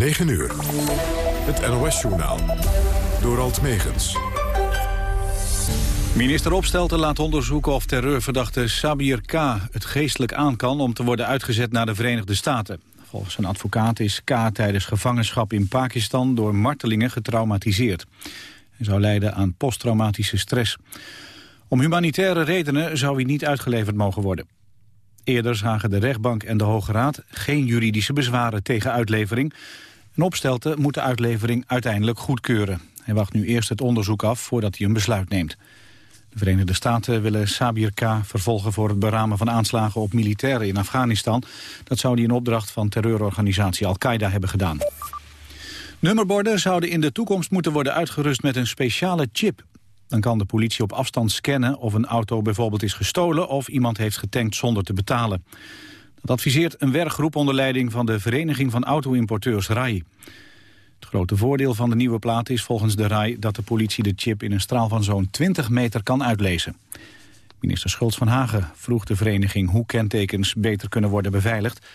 9 uur. Het NOS-journaal. Door Alt Megens. Minister Opstelten laat onderzoeken of terreurverdachte Sabir K. het geestelijk aan kan om te worden uitgezet naar de Verenigde Staten. Volgens zijn advocaat is K. tijdens gevangenschap in Pakistan door martelingen getraumatiseerd. Hij zou lijden aan posttraumatische stress. Om humanitaire redenen zou hij niet uitgeleverd mogen worden. Eerder zagen de rechtbank en de Hoge Raad geen juridische bezwaren tegen uitlevering. En Opstelten moet de uitlevering uiteindelijk goedkeuren. Hij wacht nu eerst het onderzoek af voordat hij een besluit neemt. De Verenigde Staten willen Sabir K. vervolgen voor het beramen van aanslagen op militairen in Afghanistan. Dat zou hij in opdracht van terreurorganisatie Al-Qaeda hebben gedaan. Nummerborden zouden in de toekomst moeten worden uitgerust met een speciale chip. Dan kan de politie op afstand scannen of een auto bijvoorbeeld is gestolen... of iemand heeft getankt zonder te betalen. Dat adviseert een werkgroep onder leiding van de Vereniging van Auto-importeurs RAI. Het grote voordeel van de nieuwe plaat is volgens de RAI... dat de politie de chip in een straal van zo'n 20 meter kan uitlezen. Minister Schultz van Hagen vroeg de vereniging hoe kentekens beter kunnen worden beveiligd.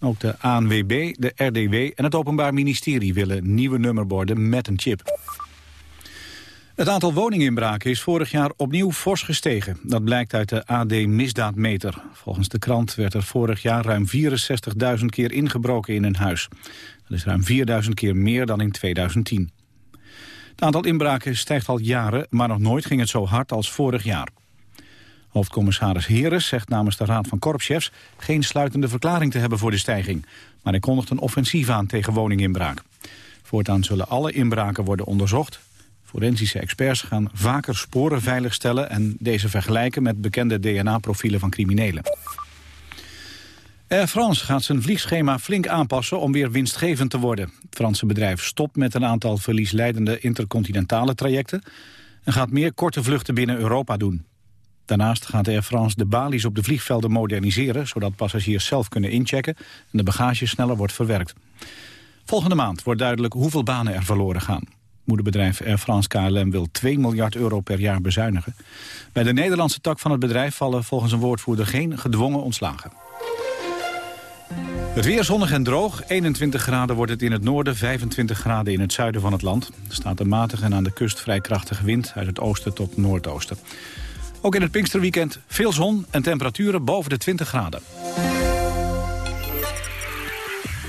Ook de ANWB, de RDW en het Openbaar Ministerie willen nieuwe nummerborden met een chip. Het aantal woninginbraken is vorig jaar opnieuw fors gestegen. Dat blijkt uit de AD Misdaadmeter. Volgens de krant werd er vorig jaar ruim 64.000 keer ingebroken in een huis. Dat is ruim 4.000 keer meer dan in 2010. Het aantal inbraken stijgt al jaren, maar nog nooit ging het zo hard als vorig jaar. Hoofdcommissaris Heres zegt namens de Raad van Korpschefs... geen sluitende verklaring te hebben voor de stijging. Maar hij kondigt een offensief aan tegen woninginbraak. Voortaan zullen alle inbraken worden onderzocht. Forensische experts gaan vaker sporen veiligstellen... en deze vergelijken met bekende DNA-profielen van criminelen. Air France gaat zijn vliegschema flink aanpassen om weer winstgevend te worden. Het Franse bedrijf stopt met een aantal verliesleidende intercontinentale trajecten... en gaat meer korte vluchten binnen Europa doen. Daarnaast gaat Air France de balies op de vliegvelden moderniseren... zodat passagiers zelf kunnen inchecken en de bagage sneller wordt verwerkt. Volgende maand wordt duidelijk hoeveel banen er verloren gaan. Moederbedrijf Air France KLM wil 2 miljard euro per jaar bezuinigen. Bij de Nederlandse tak van het bedrijf vallen volgens een woordvoerder geen gedwongen ontslagen. Het weer zonnig en droog. 21 graden wordt het in het noorden, 25 graden in het zuiden van het land. Er staat een matige en aan de kust vrij krachtige wind uit het oosten tot noordoosten. Ook in het Pinksterweekend veel zon en temperaturen boven de 20 graden.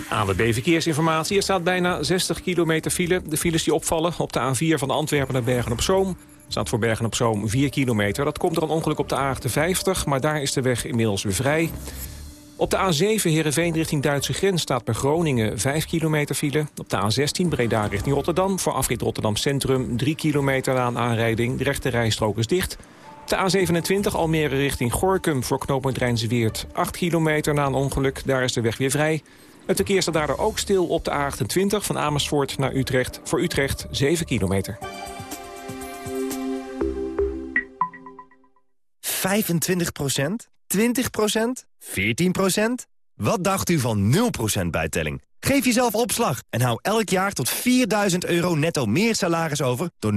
AWB Verkeersinformatie. Er staat bijna 60 kilometer file. De files die opvallen op de A4 van Antwerpen naar Bergen-op-Zoom... staat voor Bergen-op-Zoom 4 kilometer. Dat komt door een ongeluk op de A58, maar daar is de weg inmiddels weer vrij. Op de A7 Heerenveen richting Duitse grens staat bij Groningen 5 kilometer file. Op de A16 Breda richting Rotterdam voor afrit Rotterdam Centrum 3 kilometer na aanrijding. De rechte rijstrook is dicht. De A27 Almere richting Gorkum voor knooppunt Rijnsweert 8 kilometer na een ongeluk. Daar is de weg weer vrij. Het verkeer staat daardoor ook stil op de A28 van Amersfoort naar Utrecht. Voor Utrecht 7 kilometer. 25% 20% 14% Wat dacht u van 0% bijtelling? Geef jezelf opslag en hou elk jaar tot 4000 euro netto meer salaris over... door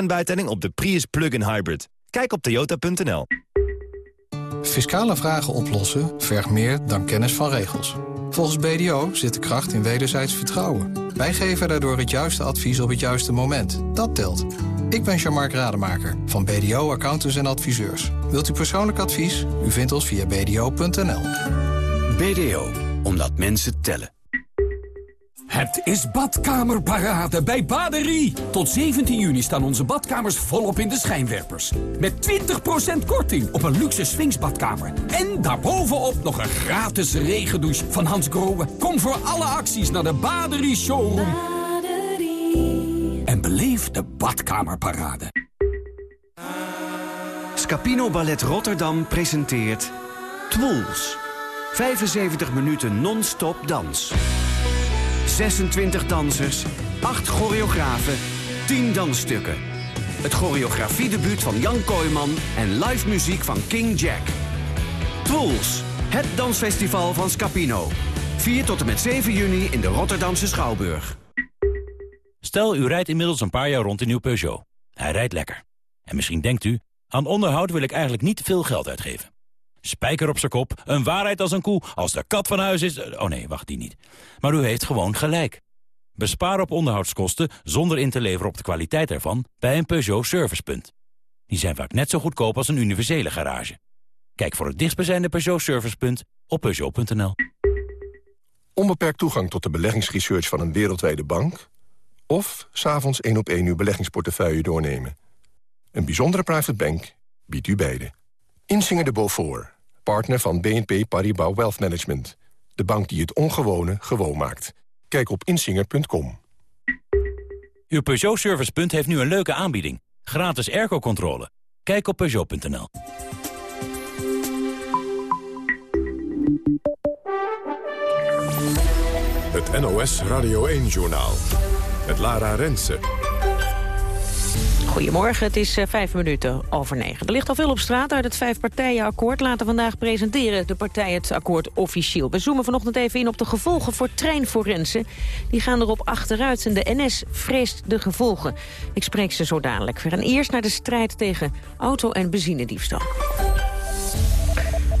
0% bijtelling op de Prius Plug-in Hybrid. Kijk op toyota.nl. Fiscale vragen oplossen vergt meer dan kennis van regels. Volgens BDO zit de kracht in wederzijds vertrouwen. Wij geven daardoor het juiste advies op het juiste moment. Dat telt. Ik ben Jean-Marc Rademaker van BDO Accountants en Adviseurs. Wilt u persoonlijk advies? U vindt ons via bdo.nl. BDO, omdat mensen tellen. Het is badkamerparade bij Baderie. Tot 17 juni staan onze badkamers volop in de schijnwerpers. Met 20% korting op een luxe swingsbadkamer. En daarbovenop nog een gratis regendouche van Hans Grohe. Kom voor alle acties naar de Baderie Showroom. Baderie. En beleef de badkamerparade. Scapino Ballet Rotterdam presenteert... Twools. 75 minuten non-stop dans. 26 dansers, 8 choreografen, 10 dansstukken. Het choreografiedebuut van Jan Kooijman en live muziek van King Jack. Twools, het dansfestival van Scapino. 4 tot en met 7 juni in de Rotterdamse Schouwburg. Stel, u rijdt inmiddels een paar jaar rond in uw Peugeot. Hij rijdt lekker. En misschien denkt u, aan onderhoud wil ik eigenlijk niet veel geld uitgeven. Spijker op zijn kop, een waarheid als een koe. Als de kat van huis is... Oh nee, wacht, die niet. Maar u heeft gewoon gelijk. Bespaar op onderhoudskosten zonder in te leveren op de kwaliteit ervan bij een Peugeot Servicepunt. Die zijn vaak net zo goedkoop als een universele garage. Kijk voor het dichtstbijzijnde Peugeot Servicepunt op Peugeot.nl. Onbeperkt toegang tot de beleggingsresearch van een wereldwijde bank... of s'avonds één op één uw beleggingsportefeuille doornemen. Een bijzondere private bank biedt u beide. Insinger de Beaufort, partner van BNP Paribas Wealth Management. De bank die het ongewone gewoon maakt. Kijk op insinger.com. Uw Peugeot Servicepunt heeft nu een leuke aanbieding. Gratis airco-controle. Kijk op Peugeot.nl. Het NOS Radio 1-journaal. Het Lara Rensen. Goedemorgen, het is uh, vijf minuten over negen. Er ligt al veel op straat uit het vijfpartijenakkoord. Laten vandaag presenteren de partijen het akkoord officieel. We zoomen vanochtend even in op de gevolgen voor treinforensen. Die gaan erop achteruit en de NS vreest de gevolgen. Ik spreek ze zo dadelijk. We gaan eerst naar de strijd tegen auto- en benzinediefstal.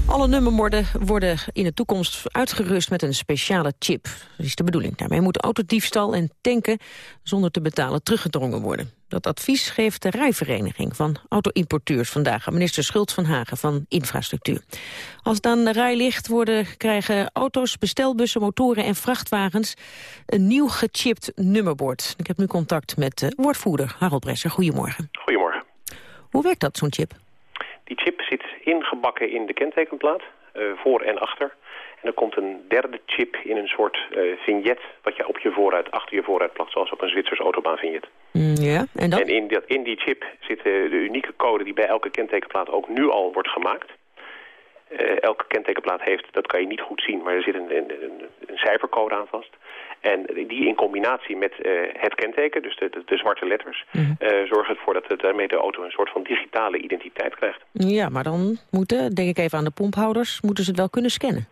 Alle nummerborden worden in de toekomst uitgerust met een speciale chip. Dat is de bedoeling. Daarmee moet autodiefstal en tanken zonder te betalen teruggedrongen worden. Dat advies geeft de rijvereniging van auto-importeurs vandaag... aan minister Schultz van Hagen van Infrastructuur. Als het aan de rij ligt, worden, krijgen auto's, bestelbussen, motoren en vrachtwagens... een nieuw gechipt nummerbord. Ik heb nu contact met de woordvoerder Harold Bresser. Goedemorgen. Goedemorgen. Hoe werkt dat, zo'n chip? Die chip zit ingebakken in de kentekenplaat, uh, voor en achter. En er komt een derde chip in een soort uh, vignet... wat je op je vooruit, achter je vooruit plakt, zoals op een Zwitsers autobaan vignet. Mm, ja, en dan? En in, dat, in die chip zit de unieke code die bij elke kentekenplaat ook nu al wordt gemaakt. elke kentekenplaat heeft, dat kan je niet goed zien, maar er zit een, een, een, een cijfercode aan vast. En die in combinatie met uh, het kenteken, dus de, de, de zwarte letters... Mm zorgt ervoor dat het daarmee de auto een soort van digitale identiteit krijgt. Ja, maar dan moeten, denk ik even aan de pomphouders... moeten ze het wel kunnen scannen.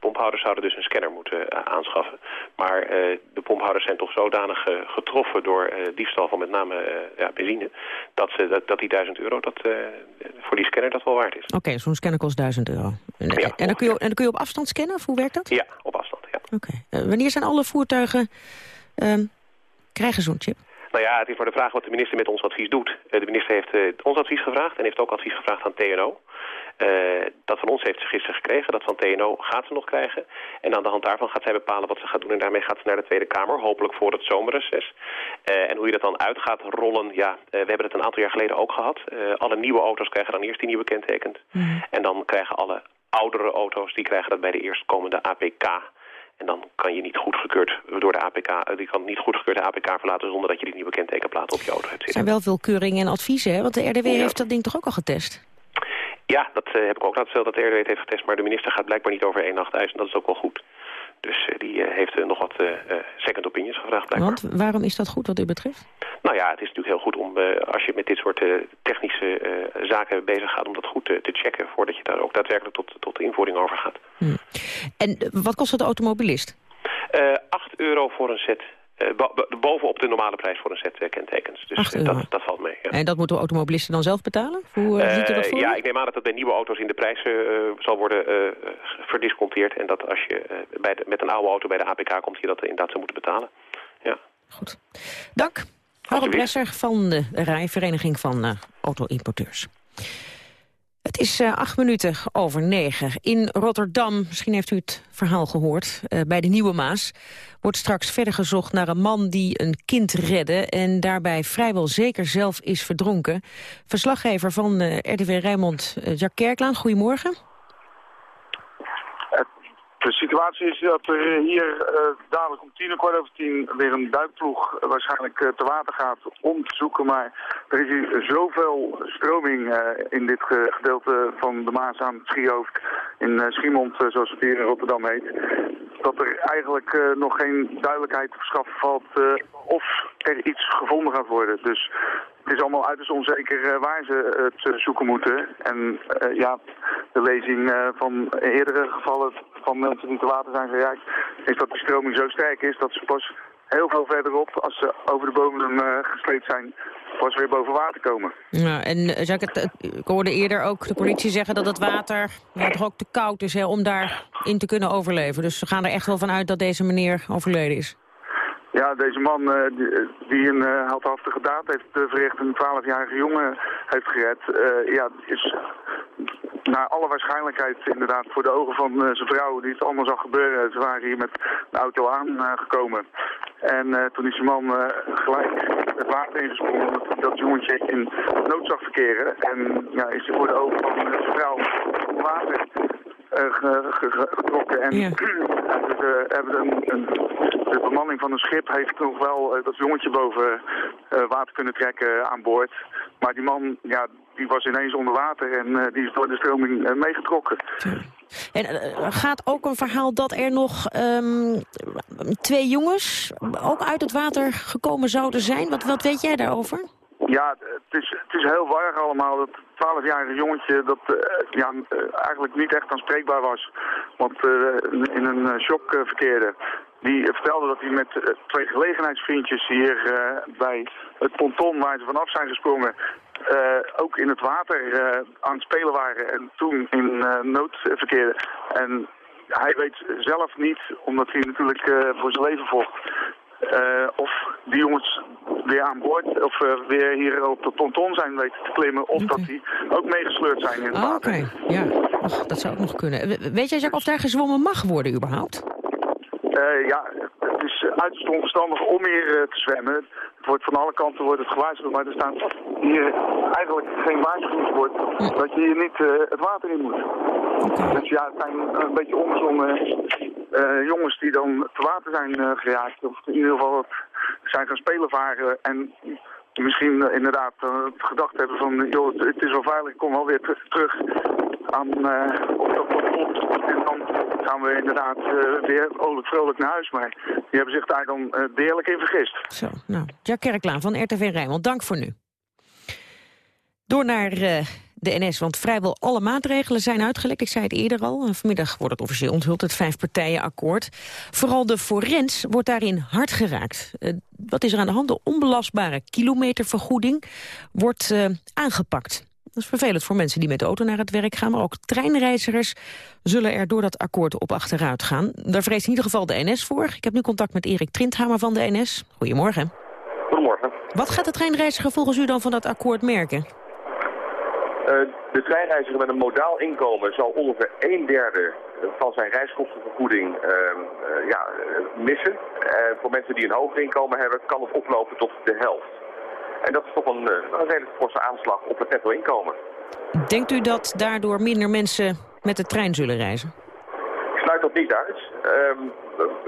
Pomphouders zouden dus een scanner moeten uh, aanschaffen. Maar de pomphouders zijn toch zodanig getroffen door diefstal van met name ja, benzine... dat, ze, dat, dat die 1000 euro dat, voor die scanner dat wel waard is. Oké, okay, zo'n scanner kost 1000 euro. En, ja, en, dan kun je, en dan kun je op afstand scannen, of hoe werkt dat? Ja, op afstand, ja. Oké. Okay. Wanneer zijn alle voertuigen... Uh, krijgen zo'n chip? Nou ja, het is maar de vraag wat de minister met ons advies doet. De minister heeft ons advies gevraagd en heeft ook advies gevraagd aan TNO. Uh, dat van ons heeft ze gisteren gekregen, dat van TNO gaat ze nog krijgen. En aan de hand daarvan gaat zij bepalen wat ze gaat doen. En daarmee gaat ze naar de Tweede Kamer, hopelijk voor het zomerreces. Uh, en hoe je dat dan uit gaat rollen, ja, uh, we hebben het een aantal jaar geleden ook gehad. alle nieuwe auto's krijgen dan eerst die nieuwe kentekend. Mm. En dan krijgen alle oudere auto's, die krijgen dat bij de eerstkomende APK. En dan kan je niet goedgekeurd door de APK, die kan niet goedgekeurd de APK verlaten zonder dat je die nieuwe kentekenplaat op je auto hebt zitten. Er zijn wel veel keuringen en adviezen, hè? want de RDW ja. heeft dat ding toch ook al getest? Ja, dat uh, heb ik ook laten stellen dat de RDW het heeft getest, maar de minister gaat blijkbaar niet over één nacht ijs en dat is ook wel goed. Dus uh, die uh, heeft nog wat second opinions gevraagd blijkbaar. Want waarom is dat goed wat u betreft? Nou ja, het is natuurlijk heel goed om, als je met dit soort technische zaken bezig gaat, om dat goed te checken voordat je daar ook daadwerkelijk tot, tot de invoering over gaat. Hmm. En wat kost het de automobilist? 8 euro voor een set uh, bovenop de normale prijs voor een set uh, kentekens. Dus uh, dat, dat valt mee. Ja. En dat moeten automobilisten dan zelf betalen? Hoe ziet u dat voor? Ja, ik neem aan dat dat bij nieuwe auto's in de prijs zal worden verdisconteerd. En dat als je bij de, met een oude auto bij de APK komt, je dat inderdaad zou moeten betalen. Ja. Goed. Dank. Harold Bresser van de Rijvereniging van Auto-importeurs. Het is uh, acht minuten over negen. In Rotterdam, misschien heeft u het verhaal gehoord, uh, bij de Nieuwe Maas... wordt straks verder gezocht naar een man die een kind redde... en daarbij vrijwel zeker zelf is verdronken. Verslaggever van uh, RDW Rijnmond, Jack Kerklaan, goedemorgen. De situatie is dat er hier uh, dadelijk om tien, kwart over tien weer een duikploeg uh, waarschijnlijk uh, te water gaat om te zoeken. Maar er is hier zoveel stroming in dit gedeelte van de Maas aan het Schiehoofd, in Schiemond zoals het hier in Rotterdam heet, dat er eigenlijk nog geen duidelijkheid te verschaffen valt of er iets gevonden gaat worden. Dus het is allemaal uiterst onzeker waar ze het zoeken moeten. En ja, de lezing van eerdere gevallen van mensen die te water zijn geraakt, is dat de stroming zo sterk is dat ze pas heel veel verderop, als ze over de bomen uh, gesleept zijn, pas weer boven water komen. Ja, en uh, ik, het, ik hoorde eerder ook de politie zeggen dat het water toch ook te koud is hè, om daarin te kunnen overleven. Dus ze gaan er echt wel van uit dat deze meneer overleden is. Ja, deze man eh, die, een uh, heldhaftige daad heeft uh, verricht, een 12-jarige jongen heeft gered, ja, is naar alle waarschijnlijkheid inderdaad voor de ogen van zijn vrouw die het allemaal zag gebeuren. Ze waren hier met de auto aangekomen. en toen is die man gelijk het water ingesprongen omdat hij dat jongetje in nood zag verkeren. En ja, is hij voor de ogen van zijn vrouw water getrokken. En ja. we hebben een, een, de bemanning van een schip heeft nog wel uh, dat jongetje boven uh, water kunnen trekken aan boord. Maar die man, ja, die was ineens onder water en die is door de stroming meegetrokken. En gaat ook een verhaal dat er nog um, twee jongens ook uit het water gekomen zouden zijn? Wat, wat weet jij daarover? Ja, het is, het is heel warrig allemaal. Dat 12-jarige jongetje dat uh, ja, uh, eigenlijk niet echt aanspreekbaar was. Want uh, in een shock verkeerde. Die vertelde dat hij met twee gelegenheidsvriendjes hier bij het ponton waar ze vanaf zijn gesprongen... ook in het water aan het spelen waren en toen in nood verkeerde. En hij weet zelf niet, omdat hij natuurlijk voor zijn leven vocht... Uh, of die jongens weer aan boord of uh, weer hier op de ponton zijn weten te klimmen... of okay. dat die ook meegesleurd zijn in het oh, water. Oké, okay. ja. Ach, dat zou ook nog kunnen. Weet jij Jack, of daar gezwommen mag worden überhaupt? Uh, ja, het is uiterst onverstandig om hier te zwemmen. Het wordt van alle kanten wordt het gewaarschuwd, maar er staat hier eigenlijk geen waarschuwingsbord hm. dat je hier niet het water in moet. Okay. Dus ja, het zijn een beetje onbezonnen uh, jongens die dan te water zijn uh, geraakt. Of in ieder geval zijn gaan spelen varen. En misschien uh, inderdaad gedacht hebben van... joh, het is wel veilig, ik kom wel weer terug aan, dat. En dan gaan we inderdaad weer oorlijk vrolijk naar huis. Maar die hebben zich daar dan deerlijk in vergist. Zo, nou, Jack Kerklaan van RTV Rijnmond, dank voor nu. Door naar de NS, want vrijwel alle maatregelen zijn uitgelekt. Ik zei het eerder al, vanmiddag wordt het officieel onthuld, het vijfpartijenakkoord. Vooral de forens wordt daarin hard geraakt. Uh, wat is er aan de hand? De onbelastbare kilometervergoeding wordt uh, aangepakt. Dat is vervelend voor mensen die met de auto naar het werk gaan... maar ook treinreizigers zullen er door dat akkoord op achteruit gaan. Daar vreest in ieder geval de NS voor. Ik heb nu contact met Erik Trindhamer van de NS. Goedemorgen. Goedemorgen. Wat gaat de treinreiziger volgens u dan van dat akkoord merken? Uh, de treinreiziger met een modaal inkomen zal ongeveer een derde van zijn reiskostenvergoeding uh, uh, ja, missen. voor mensen die een hoger inkomen hebben kan het oplopen tot de helft. En dat is toch een, een redelijk forse aanslag op het netto inkomen. Denkt u dat daardoor minder mensen met de trein zullen reizen? Ik sluit dat niet uit. Um,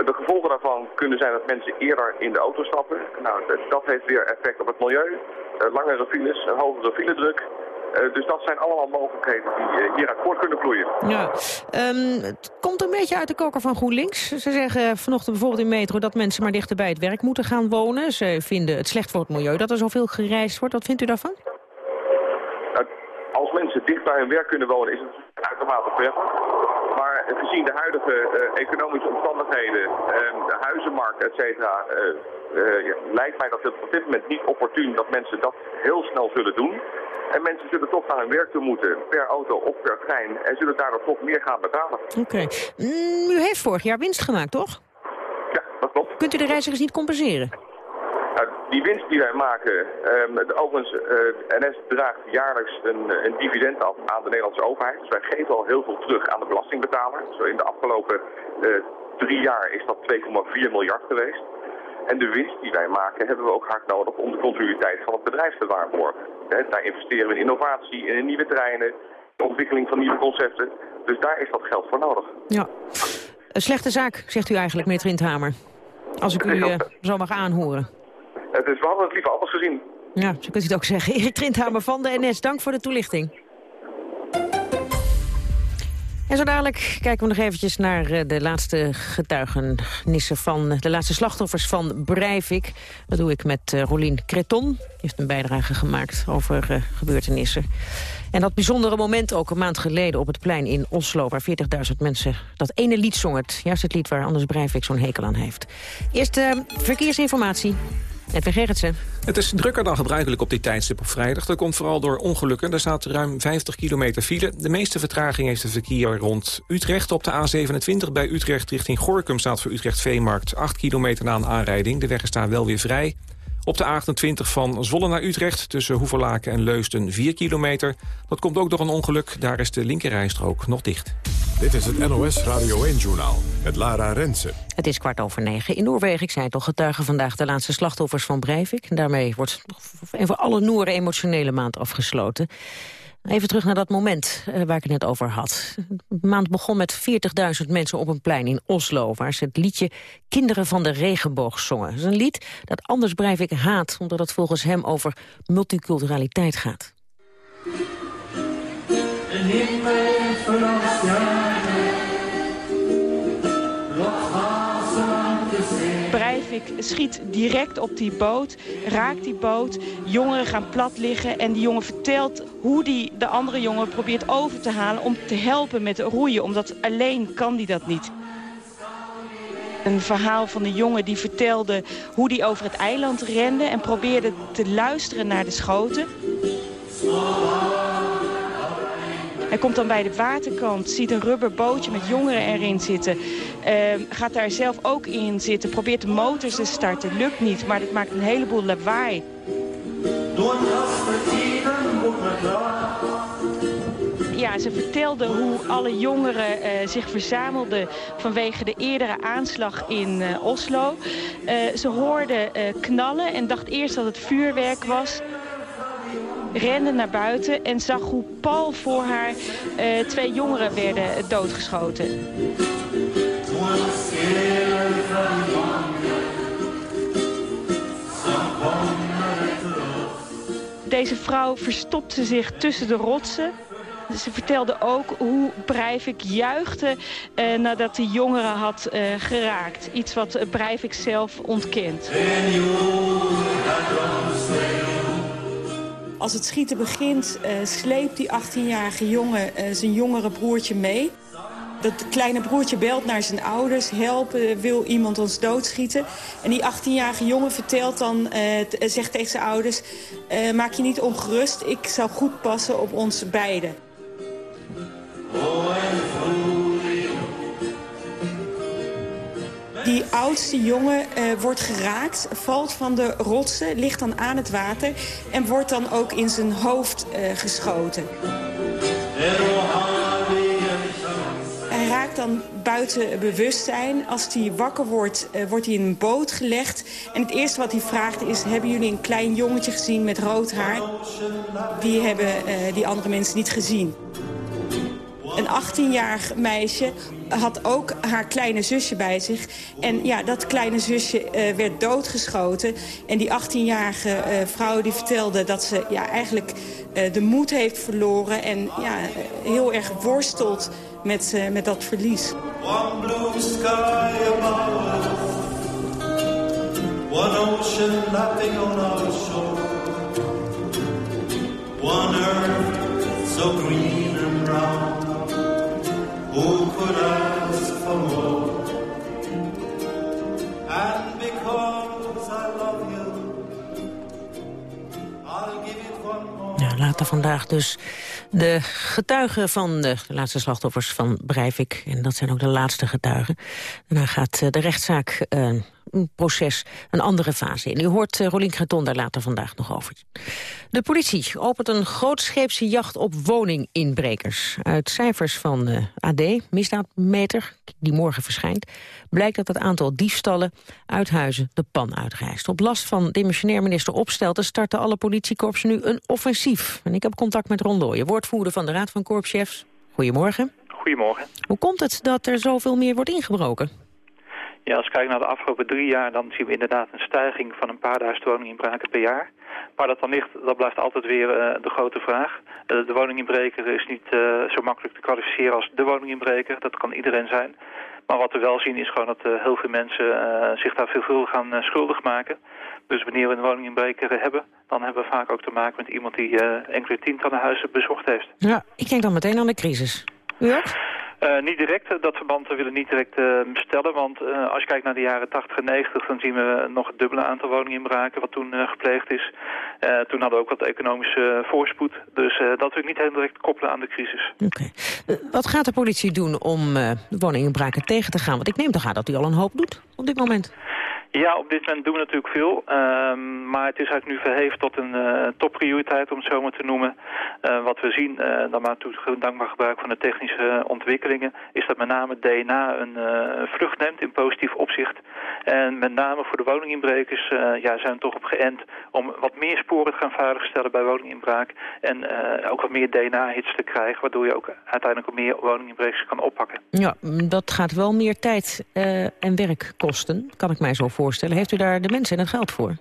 de gevolgen daarvan kunnen zijn dat mensen eerder in de auto stappen. Nou, dat heeft weer effect op het milieu. langere files, een hogere filedruk. Uh, dus dat zijn allemaal mogelijkheden die uh, hier akkoord kunnen vloeien. Ja, um, het komt een beetje uit de koker van GroenLinks. Ze zeggen vanochtend bijvoorbeeld in Metro dat mensen maar dichter bij het werk moeten gaan wonen. Ze vinden het slecht voor het milieu dat er zoveel gereisd wordt. Wat vindt u daarvan? Uh, als mensen dicht bij hun werk kunnen wonen is het uitermate prettig. Maar gezien de huidige economische omstandigheden, ehm, de huizenmarkt, et cetera... Ja, lijkt mij dat het op dit moment niet opportun dat mensen dat heel snel zullen doen. En mensen zullen toch naar hun werk toe moeten, per auto of per trein. En zullen daardoor toch meer gaan betalen. Oké. Mm, u heeft vorig jaar winst gemaakt, toch? Ja, dat klopt. Kunt u de reizigers niet compenseren? Die winst die wij maken, um, de, overigens, uh, NS draagt jaarlijks een, een, dividend af aan de Nederlandse overheid. Dus wij geven al heel veel terug aan de belastingbetaler. Zo in de afgelopen uh, drie jaar is dat 2,4 miljard geweest. En de winst die wij maken hebben we ook hard nodig om de continuïteit van het bedrijf te waarborgen. daar investeren we in innovatie, in nieuwe treinen, de ontwikkeling van nieuwe concepten. Dus daar is dat geld voor nodig. Ja, een slechte zaak, zegt u eigenlijk, meneer Trindhamer. Als ik u uh, zo mag aanhoren. Het is, we hadden het liever anders gezien. Ja, zo kunt u het ook zeggen. Erik Trindhamer van de NS, dank voor de toelichting. En zo dadelijk kijken we nog eventjes naar eh, de laatste getuigenissen van de laatste slachtoffers van Breivik. Dat doe ik met uh, Rolien Creton. Die heeft een bijdrage gemaakt over uh, gebeurtenissen. En dat bijzondere moment ook een maand geleden op het plein in Oslo... waar 40.000 mensen dat ene lied zongen. Juist het lied waar Anders Breivik zo'n hekel aan heeft. Eerst uh, verkeersinformatie. Het is drukker dan gebruikelijk op dit tijdstip op vrijdag. Dat komt vooral door ongelukken. Er staat ruim 50 kilometer file. De meeste vertraging heeft het verkeer rond Utrecht. Op de A27 bij Utrecht richting Gorkum staat voor Utrecht Veemarkt 8 kilometer na een aanrijding. De weg is daar wel weer vrij. Op de A28 van Zwolle naar Utrecht tussen Hoeverlaken en Leusden 4 kilometer. Dat komt ook door een ongeluk. Daar is de linkerrijstrook nog dicht. Dit is het NOS Radio 1-journaal met Lara Rensen. Het is kwart over negen. In Noorwegen, ik zei het al, getuigen vandaag de laatste slachtoffers van Breivik. En daarmee wordt een voor alle Noeren emotionele maand afgesloten. Even terug naar dat moment uh, waar ik het net over had. De maand begon met 40.000 mensen op een plein in Oslo... waar ze het liedje Kinderen van de Regenboog zongen. Dat is een lied dat Anders Breivik haat... omdat het volgens hem over multiculturaliteit gaat. Een Schiet direct op die boot, raakt die boot. Jongeren gaan plat liggen en die jongen vertelt hoe hij de andere jongen probeert over te halen... om te helpen met roeien, omdat alleen kan hij dat niet. Een verhaal van een jongen die vertelde hoe hij over het eiland rende... en probeerde te luisteren naar de schoten. Hij komt dan bij de waterkant, ziet een rubberbootje met jongeren erin zitten. Uh, gaat daar zelf ook in zitten, probeert de motor te starten. Lukt niet, maar dat maakt een heleboel lawaai. Ja, ze vertelde hoe alle jongeren uh, zich verzamelden vanwege de eerdere aanslag in uh, Oslo. Uh, ze hoorden knallen en dacht eerst dat het vuurwerk was rende naar buiten en zag hoe pal voor haar uh, twee jongeren werden doodgeschoten. Deze vrouw verstopte zich tussen de rotsen. Ze vertelde ook hoe Breivik juichte uh, nadat de jongeren had uh, geraakt. Iets wat Breivik zelf ontkent. Als het schieten begint, uh, sleept die 18-jarige jongen uh, zijn jongere broertje mee. Dat kleine broertje belt naar zijn ouders, helpen, wil iemand ons doodschieten. En die 18-jarige jongen vertelt dan, zegt tegen zijn ouders... maak je niet ongerust, ik zal goed passen op ons beiden. Die oudste jongen uh, wordt geraakt, valt van de rotsen, ligt dan aan het water... en wordt dan ook in zijn hoofd uh, geschoten. Hij raakt dan buiten bewustzijn. Als hij wakker wordt, uh, wordt hij in een boot gelegd. En het eerste wat hij vraagt is... hebben jullie een klein jongetje gezien met rood haar? Die hebben die andere mensen niet gezien. Een 18-jarig meisje had ook haar kleine zusje bij zich. En ja, dat kleine zusje uh, werd doodgeschoten. En die 18-jarige uh, vrouw die vertelde dat ze ja, eigenlijk uh, de moed heeft verloren... en ja, heel erg worstelt met, met dat verlies. One blue sky above. One ocean lapping on our shore. One earth so green and brown. And because I love you, I'll give it more. Later vandaag dus de getuigen van de, laatste slachtoffers van Breivik. En dat zijn ook de laatste getuigen. Daarna gaat uh, de rechtszaak een proces een andere fase in. U hoort uh, Rolien daar later vandaag nog over. De politie opent een grootscheepse jacht op woninginbrekers. Uit cijfers van uh, AD, misdaadmeter, die morgen verschijnt... blijkt dat het aantal diefstallen uit huizen de pan uitreist. Op last van demissionair minister Opstelten starten alle politiekorpsen nu een offensief. En ik heb contact met Ron Looyen, woordvoerder van de Raad van Korpschefs. Goedemorgen. Goedemorgen. Hoe komt het dat er zoveel meer wordt ingebroken? Ja, als we kijken naar de afgelopen drie jaar, dan zien we inderdaad een stijging van een paar duizend woninginbraken per jaar. Maar dat dan ligt, dat blijft altijd weer uh, de grote vraag. Uh, de woninginbreker is niet uh, zo makkelijk te kwalificeren als de woninginbreker. Dat kan iedereen zijn. Maar wat we wel zien is gewoon dat heel veel mensen zich daar veelvuldig gaan schuldig maken. Dus wanneer we een woninginbreker hebben, dan hebben we vaak ook te maken met iemand die enkele tientallen huizen bezocht heeft. Ja, ik denk dan meteen aan de crisis. U ook? Uh, niet direct, dat verband willen we niet direct uh, stellen, want als je kijkt naar de jaren 80 en 90, dan zien we nog het dubbele aantal woninginbraken wat toen gepleegd is. toen hadden we ook wat economische voorspoed, dus dat wil ik niet heel direct koppelen aan de crisis. Oké. Wat gaat de politie doen om woninginbraken tegen te gaan? Want ik neem toch aan dat u al een hoop doet op dit moment. Ja, op dit moment doen we natuurlijk veel. Um, maar het is eigenlijk nu verheven tot een uh, topprioriteit, om het zo maar te noemen. Uh, wat we zien, uh, dan maar dankbaar gebruik van de technische ontwikkelingen... is dat met name DNA een vlucht neemt in positief opzicht. En met name voor de woninginbrekers ja, zijn we toch op geënt... om wat meer sporen te gaan veiligstellen bij woninginbraak... en ook wat meer DNA-hits te krijgen... waardoor je ook uiteindelijk ook meer woninginbrekers kan oppakken. Ja, dat gaat wel meer tijd en werk kosten, kan ik mij zo voorstellen voorstellen. Heeft u daar de mensen en het geld voor?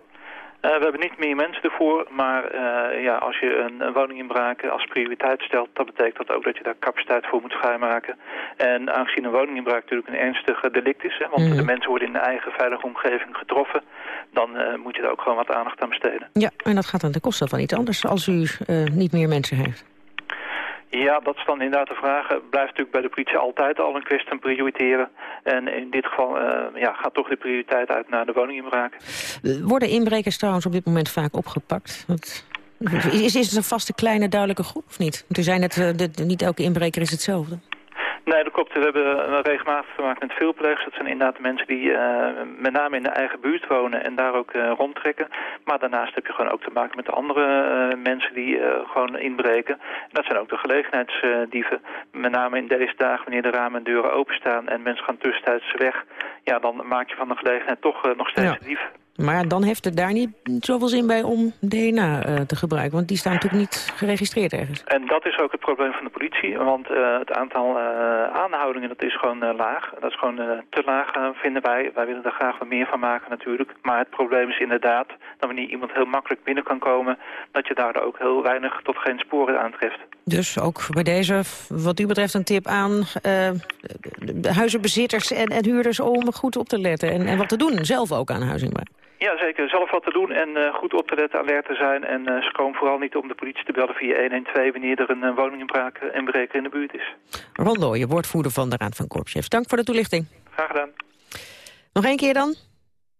Uh, we hebben niet meer mensen ervoor, maar uh, ja, als je een, een woninginbraak als prioriteit stelt... dat betekent dat ook dat je daar capaciteit voor moet vrijmaken. En aangezien een woninginbraak natuurlijk een ernstig delict is... Hè, want mm. de mensen worden in de eigen veilige omgeving getroffen... dan uh, moet je daar ook gewoon wat aandacht aan besteden. Ja, en dat gaat aan de kosten van iets anders als u niet meer mensen heeft. Ja, dat is dan inderdaad de vraag. Blijft natuurlijk bij de politie altijd al een kwestie van prioriteren. En in dit geval uh, ja, gaat toch de prioriteit uit naar de woninginbraak. Worden inbrekers trouwens op dit moment vaak opgepakt? Is, is het een vaste kleine duidelijke groep of niet? Want u zei net, uh, niet elke inbreker is hetzelfde. Nee, dat klopt. We hebben regelmatig te maken met veel plegers. Dat zijn inderdaad mensen die uh, met name in de eigen buurt wonen en daar ook uh, rondtrekken. Maar daarnaast heb je gewoon ook te maken met de andere uh, mensen die gewoon inbreken. En dat zijn ook de gelegenheidsdieven. met name in deze dagen wanneer de ramen en deuren openstaan en mensen gaan tussentijds weg. Ja, dan maak je van de gelegenheid toch nog steeds ja. dief. Maar dan heeft het daar niet zoveel zin bij om DNA uh, te gebruiken. Want die staan natuurlijk niet geregistreerd ergens. En dat is ook het probleem van de politie. Want uh, het aantal uh, aanhoudingen dat is gewoon laag. Dat is gewoon te laag vinden wij. Wij willen er graag wat meer van maken natuurlijk. Maar het probleem is inderdaad dat wanneer iemand heel makkelijk binnen kan komen... dat je daar ook heel weinig tot geen sporen aantreft. Dus ook bij deze, wat u betreft, een tip aan huizenbezitters en, en, huurders... om goed op te letten en, en wat te doen, zelf ook aan huizingbouw. Ja, zeker. Zelf wat te doen en uh, goed op te letten, alert te zijn. En uh, schroom vooral niet om de politie te bellen via 112... wanneer er een uh, woninginbraak en breker in de buurt is. Ron je woordvoerder van de Raad van Korpschefs. Dank voor de toelichting. Graag gedaan. Nog één keer dan.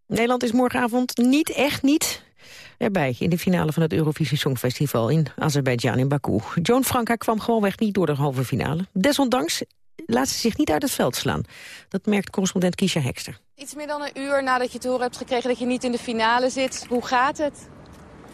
Nederland is morgenavond niet, echt niet erbij... in de finale van het Eurovisie Songfestival in Azerbeidzjan in Baku. Joan Franka kwam gewoonweg niet door de halve finale. Desondanks laat ze zich niet uit het veld slaan. Dat merkt correspondent Kiesja Hekster. Iets meer dan een uur nadat je te horen hebt gekregen dat je niet in de finale zit. Hoe gaat het?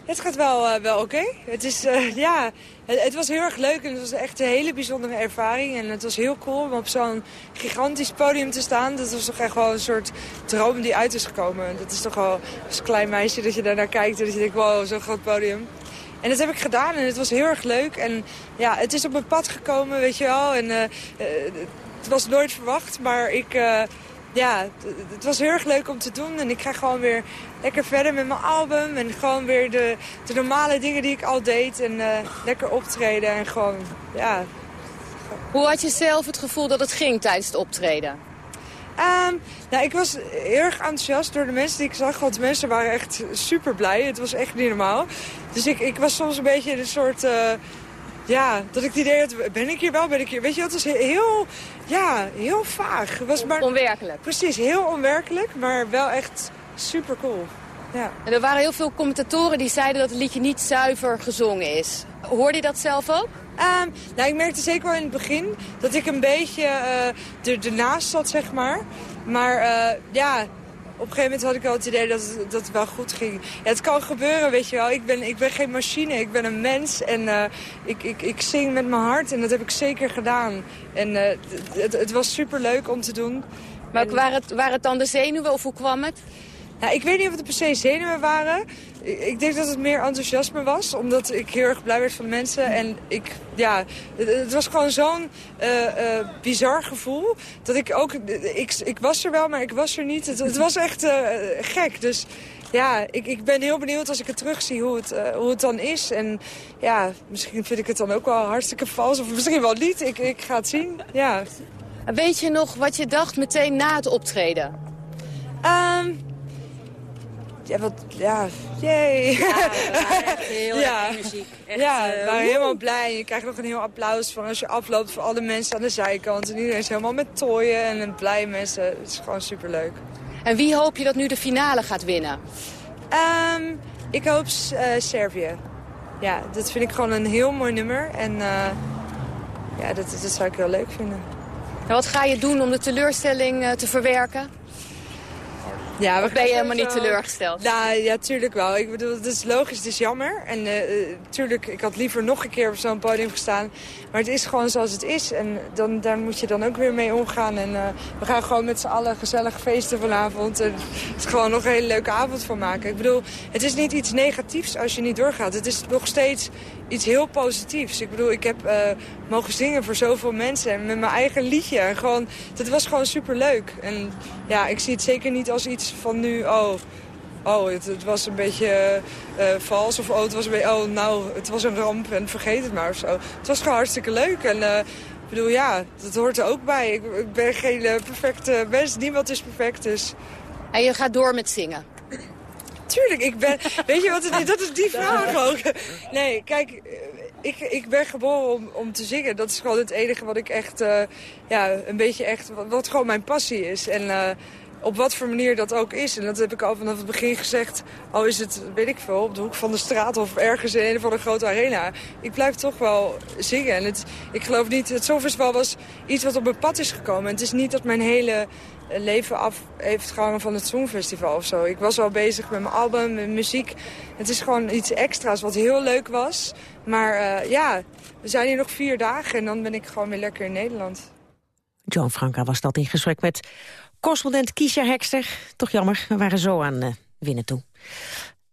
Het gaat wel, uh, wel oké. Het is, uh, ja, het, het, was heel erg leuk en het was echt een hele bijzondere ervaring. En het was heel cool om op zo'n gigantisch podium te staan. Dat was toch echt wel een soort droom die uit is gekomen. Dat is toch wel als klein meisje dat je daarnaar kijkt en dat je denkt, wow, zo'n groot podium. En dat heb ik gedaan en het was heel erg leuk. En ja, het is op mijn pad gekomen, weet je wel. En uh, het was nooit verwacht, maar ik ja, het was heel erg leuk om te doen. En ik ga gewoon weer lekker verder met mijn album. En gewoon weer de, de normale dingen die ik al deed. En uh, lekker optreden en gewoon, ja. Hoe had je zelf het gevoel dat het ging tijdens het optreden? Um, nou, ik was heel erg enthousiast door de mensen die ik zag. Want de mensen waren echt super blij. Het was echt niet normaal. Dus ik, ik was soms een beetje een soort... Uh, ja, dat ik het idee had, ben ik hier wel, ben ik hier? Weet je, het was heel, ja, heel vaag. Was maar, onwerkelijk. Precies, heel onwerkelijk, maar wel echt super cool. Ja. En er waren heel veel commentatoren die zeiden dat het liedje niet zuiver gezongen is. Hoorde je dat zelf ook? Um, nou, ik merkte zeker wel in het begin dat ik een beetje uh, er, ernaast zat, zeg maar. Maar uh, ja, op een gegeven moment had ik wel het idee dat het, dat het wel goed ging. Ja, het kan gebeuren, weet je wel. Ik ben, ik ben geen machine, ik ben een mens. En uh, ik, ik, ik zing met mijn hart en dat heb ik zeker gedaan. En uh, het, het was super leuk om te doen. Maar en... waren, het, waren het dan de zenuwen of hoe kwam het? Nou, ik weet niet of het per se zenuwen waren. Ik denk dat het meer enthousiasme was, omdat ik heel erg blij werd van mensen. En ik, ja, het, was gewoon zo'n uh, uh, bizar gevoel. Dat ik ook, ik, ik was er wel, maar ik was er niet. Het, het was echt uh, gek. Dus ja, ik, ik ben heel benieuwd als ik het terugzie hoe het, hoe het dan is. En ja, misschien vind ik het dan ook wel hartstikke vals. Of misschien wel niet. Ik, ik ga het zien, ja. Weet je nog wat je dacht meteen na het optreden? Um, Ja, wat, ja, jee. Ja, we waren echt heel Ja. erg muziek. Echt, ja, eh, we waren helemaal blij. Je krijgt nog een heel applaus van als je afloopt voor alle mensen aan de zijkant. En iedereen is helemaal met tooien en blij mensen. Het is gewoon superleuk. En wie hoop je dat nu de finale gaat winnen? Ehm, ik hoop eh, Servië. Ja, dat vind ik gewoon een heel mooi nummer. En eh, ja, dat, dat zou ik heel leuk vinden. En wat ga je doen om de teleurstelling te verwerken? Ja, Of ben je helemaal niet teleurgesteld? Nou, ja, tuurlijk wel. Ik bedoel, het is logisch, het is jammer. En eh, eh, tuurlijk, ik had liever nog een keer op zo'n podium gestaan. Maar het is gewoon zoals het is. En dan, daar moet je dan ook weer mee omgaan. En eh, we gaan gewoon met z'n allen gezellig feesten vanavond. En het is gewoon nog een hele leuke avond van maken. Ik bedoel, het is niet iets negatiefs als je niet doorgaat. Het is nog steeds iets heel positiefs. Ik bedoel, ik heb eh, mogen zingen voor zoveel mensen. En met mijn eigen liedje. En gewoon, dat was gewoon superleuk. En ja, ik zie het zeker niet als iets van nu... Oh, oh het, het was een beetje eh, eh, vals. Of oh, het was een beetje, oh, nou, het was een ramp en vergeet het maar of zo. Het was gewoon hartstikke leuk. En eh, ik bedoel, ja, dat hoort er ook bij. Ik, ik ben geen perfecte mens. Niemand is perfect, dus... En je gaat door met zingen? Tuurlijk, ik ben... Weet je wat het is? Dat is die vraag ook. Nee, kijk, ik, ik ben geboren om, om te zingen. Dat is gewoon het enige wat ik echt... ja, een beetje echt... Wat, wat gewoon mijn passie is. En... op wat voor manier dat ook is. En dat heb ik al vanaf het begin gezegd. Al is het, weet ik veel, op de hoek van de straat of ergens in een of andere grote arena. Ik blijf toch wel zingen. En het, ik geloof niet, het Songfestival was iets wat op mijn pad is gekomen. En het is niet dat mijn hele eh, leven af heeft gehangen van het Songfestival of zo. Ik was al bezig met mijn album, met muziek. Het is gewoon iets extra's wat heel leuk was. Maar eh, ja, we zijn hier nog vier dagen en dan ben ik gewoon weer lekker in Nederland. Joan Franka was dat in gesprek met correspondent Kiesja Hekster. Toch jammer, we waren zo aan eh, winnen toe.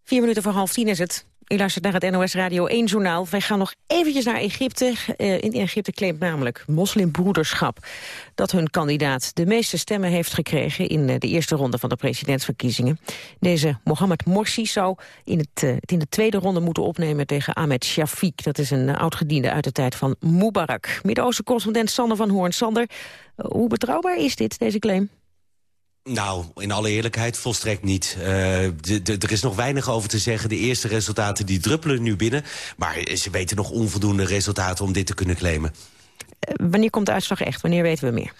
Vier minuten voor half tien is het. U luistert naar het NOS Radio 1 journaal. Wij gaan nog eventjes naar Egypte. Eh, in Egypte claimt namelijk moslimbroederschap... dat hun kandidaat de meeste stemmen heeft gekregen... in eh, de eerste ronde van de presidentsverkiezingen. Deze Mohammed Morsi zou in het, in de tweede ronde moeten opnemen... tegen Ahmed Shafiq. Dat is een uh, oud-gediende uit de tijd van Mubarak. Midden-Oosten-correspondent Sander van Hoorn. Sander, hoe betrouwbaar is dit, deze claim? Nou, in alle eerlijkheid volstrekt niet. De, er is nog weinig over te zeggen. De eerste resultaten die druppelen nu binnen. Maar ze weten nog onvoldoende resultaten om dit te kunnen claimen. Uh, wanneer komt de uitslag echt? Wanneer weten we meer?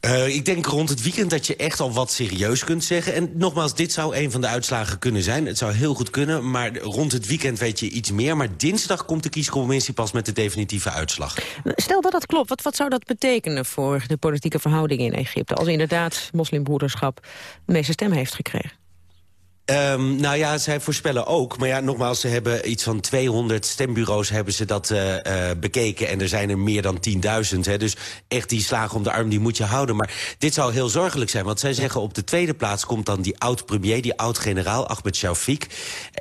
Uh, ik denk rond het weekend dat je echt al wat serieus kunt zeggen. En nogmaals, dit zou een van de uitslagen kunnen zijn. Het zou heel goed kunnen, maar rond het weekend weet je iets meer. Maar dinsdag komt de kiescommissie pas met de definitieve uitslag. Stel dat dat klopt, wat, wat zou dat betekenen voor de politieke verhoudingen in Egypte... als inderdaad moslimbroederschap de meeste stemmen heeft gekregen? Um, nou ja, zij voorspellen ook. Maar ja, nogmaals, ze hebben iets van 200 stembureaus hebben ze dat uh, uh, bekeken. En er zijn er meer dan 10.000. Dus echt die slagen om de arm, die moet je houden. Maar dit zou heel zorgelijk zijn. Want zij zeggen op de tweede plaats komt dan die oud-premier... die oud-generaal, Ahmed Shafiq.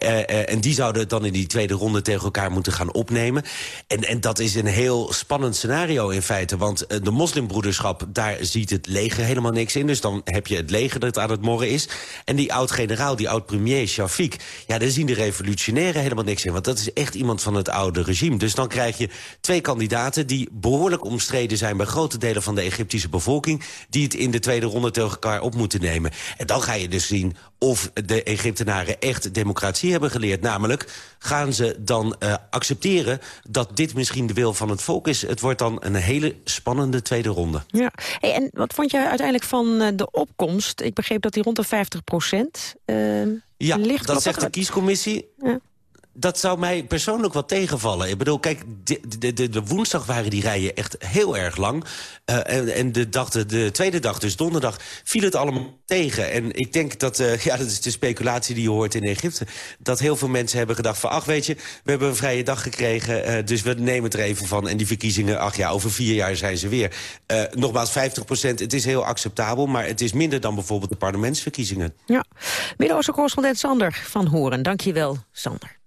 Uh, en die zouden het dan in die tweede ronde tegen elkaar moeten gaan opnemen. En, en dat is een heel spannend scenario in feite. Want de moslimbroederschap, daar ziet het leger helemaal niks in. Dus dan heb je het leger dat aan het morren is. En die oud-generaal, die oud premier Shafiq... ja, daar zien de revolutionairen helemaal niks in. Want dat is echt iemand van het oude regime. Dus dan krijg je twee kandidaten die behoorlijk omstreden zijn... bij grote delen van de Egyptische bevolking... die het in de tweede ronde tegen elkaar op moeten nemen. En dan ga je dus zien of de Egyptenaren echt democratie hebben geleerd. Namelijk, gaan ze dan uh, accepteren dat dit misschien de wil van het volk is? Het wordt dan een hele spannende tweede ronde. Ja. Hey, en wat vond jij uiteindelijk van uh, de opkomst? Ik begreep dat die rond de 50 procent uh, ja, ligt. dat zegt de kiescommissie. Ja dat zou mij persoonlijk wat tegenvallen. Ik bedoel, kijk, de, de, de, woensdag waren die rijen echt heel erg lang. Uh, en en de, dag, de, de tweede dag, dus donderdag, viel het allemaal tegen. En ik denk dat, uh, ja, dat is de speculatie die je hoort in Egypte... dat heel veel mensen hebben gedacht van... ach, weet je, we hebben een vrije dag gekregen, uh, dus we nemen het er even van. En die verkiezingen, ach ja, over vier jaar zijn ze weer. nogmaals, 50 procent, het is heel acceptabel... maar het is minder dan bijvoorbeeld de parlementsverkiezingen. Ja, Midden-Oosten correspondent Sander van Horen. Dank je wel, Sander.